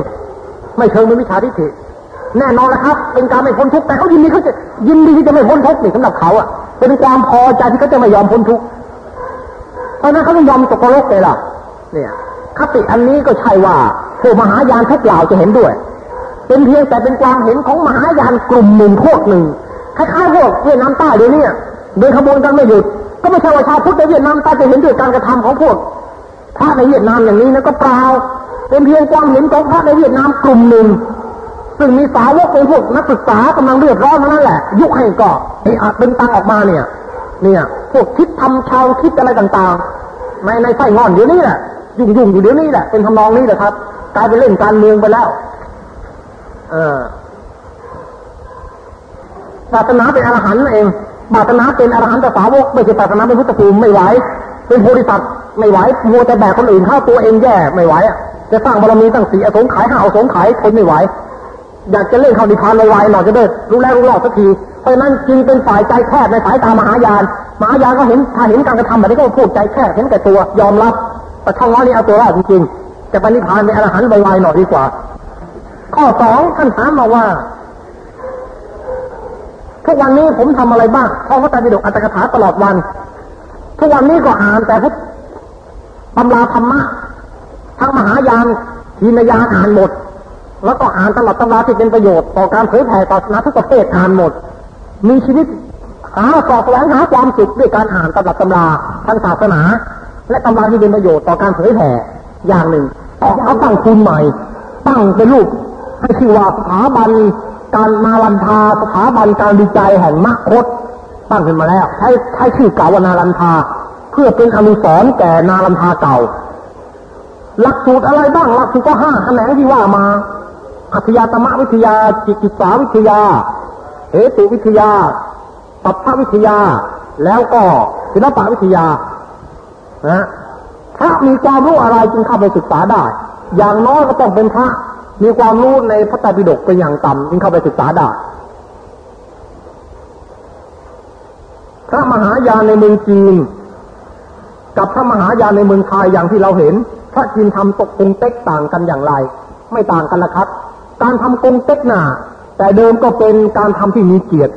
A: ไม่เชิงเป็นวิชาทิฏฐิแน่นอนนะครับ เป็นการไม่พ้นทุกข์แต่เขายินดีเขาจะยินดีที่จะไม่พ้นทุกข์นี่สำหรับเขาอะเป็นความพอใจที่เขาจะไม่ยอมพ้นทุกข์เพราะนั้นเขาต้องยอมตกนรกเลยล่ะ เนี่ยคติอันนี้ก็ใช่ว่าผู้มหายานทุกเหล่าจะเห็นด้วย เป็นเพียงแต่เป็นความเห็นของมหายานกลุ่มหนึ่งพวกหนึ่งคล้ายๆพวกเวียดนามใต้เดี๋ยวนี้เดินขบวนกันไม่หยุด ก็ไม่ใช่ว่าชาวพุทธในเวียดนามใต้จะเห็นด้วยการกระทำของพวกพระในเวียดนามอย่างนี้นะก็เปล่าเป็นเพียงความเห็นของพระในเวียดนามกลุ่มหนึ่งซึ่งมีสาวกเป็นพวกนักศึกษากำลังเลือดร้อนนั่นแหละ ยุคให้ก็ไอ้อาจเป็นตังออกมาเนี่ย เนี่ยพวกคิดทำชาวคิดอะไรต่างๆในในไส้งอนเดี๋ยวนี้แหละยุ่งยุ่งอยู่เดี๋ยวนี้แหละเป็นทำนองนี้แหละครับกลายเป็นเล่นการเมืองไปแล้ว ศาสนาเป็นอรหันต์เองศาสนาเป็นอรหันต์แต่สาวกไม่ใช่ศาสนาเป็นพุทธภูมิไม่ไหวเป็นโพธิสัตว์ไม่ไหวมัวแต่แบกคนอื่นเข้าตัวเองแย่ไม่ไหวจะสร้างบารมีตั้งสี่อสงไขยห้าอสงไขยทนไม่ไหวอยากจะเล่นเข้านิพพานไวๆหน่อยจะได้รู้แล้วรู้รอดสักทีเพราะนั้นจึงเป็นฝ่ายใจแคบในสายตามหายานมหายานก็เห็นถ้าเห็นการกระทำแบบนี้ก็พูดใจแคบเห็นแก่ตัวยอมรับแต่ช่องน้อยนี่เอาตัวรอดจริงๆจะไปนิพพานในอรหันต์ไวๆหน่อยดีกว่า ข้อสองท่านถามมาว่า ทุกวันนี้ผมทำอะไรบ้างท่องพระไตรปิฎกอัตถกถาตลอดวัน ทุกวันนี้ก็อ่านแต่พุทธตำราธรรมะทั้งมหายานทีนยานอ่านหมด แล้วก็อ่านตลอดตำราที่เป็นประโยชน์ ต่อการเผยแผ่ศาสนาทุกประเภทอ่านหมด มีชีวิตหาสอบแสวงหาความสุขด้วยการอ่านตำรับตำราทางศาสนา และตำราที่เป็นประโยชน์ต่อการเผยแผ่อย่างหนึ่งออกเอาตั้งคุณใหม่ ตั้งเป็นรูป ให้ชื่อว่าสถาบันการนาลันทาสถาบันการวิจัยแห่งมรคตตั้งขึ้นมาแล้วใช้ใช้ชื่อเก่าว่านาลันทา เพื่อเป็นอนุสรณ์แก่นาลันทาเก่า หลักสูตรอะไรบ้างหลักสูตรก็ห้าแขนงที่ว่ามาอัธยาตมะวิทยา จิกิสาวิทยาเหตุวิทยาปัปพวิทยา แล้วก็ศิลปวิทยานะพระมีความรู้อะไรจึงเข้าไปศึกษาได้ อย่างน้อยก็ต้องเป็นพระ มีความรู้ในพระไตรปิฎกเป็นอย่างต่ำจึงเข้าไปศึกษาได้พระมหายานในเมืองจีน กับพระมหายานในเมืองไทยอย่างที่เราเห็น พระจีนทำตกคงเต็กต่างกันอย่างไร ไม่ต่างกันละครับ การทำกงเต็กหนาแต่เดิมก็เป็นการทำที่มีเกียรติ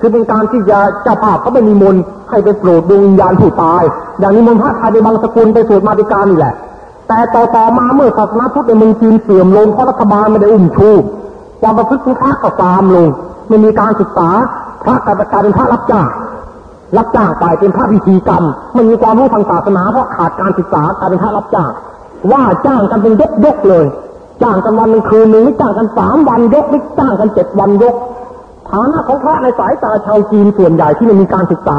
A: คือเป็นการที่จะเจ้าภาพเขาไม่มีมนต์ให้ไปโปรดดวงวิญญาณผู้ตาย อย่างนี้มนต์พระไทยในบางสกุลไปสวดมาติการนี่แหละ แต่ต่อต่อมาเมื่อศาสนาพุทธในเมืองจีนเสื่อมลงเพราะรัฐบาลไม่ได้อุ้มชูความประพฤติของพระก็ตามลง ไม่มีการศึกษาพระกลายเป็นพระรับจ้างรับจ้างไปเป็นพระพิธีกรรมไม่มีความรู้ทางศาสนาเพราะขาดการศึกษากลายเป็นพระรับจ้างว่าจ้างกันเป็นยกยกเลยจ้างกันวันหนึ่งคืนหนึ่งจ้างกันสามวันยกไม่จ้างกันเจ็ดวันยกฐานะของพระในสายตาชาวจีนส่วนใหญ่ที่ไม่มีการศึกษา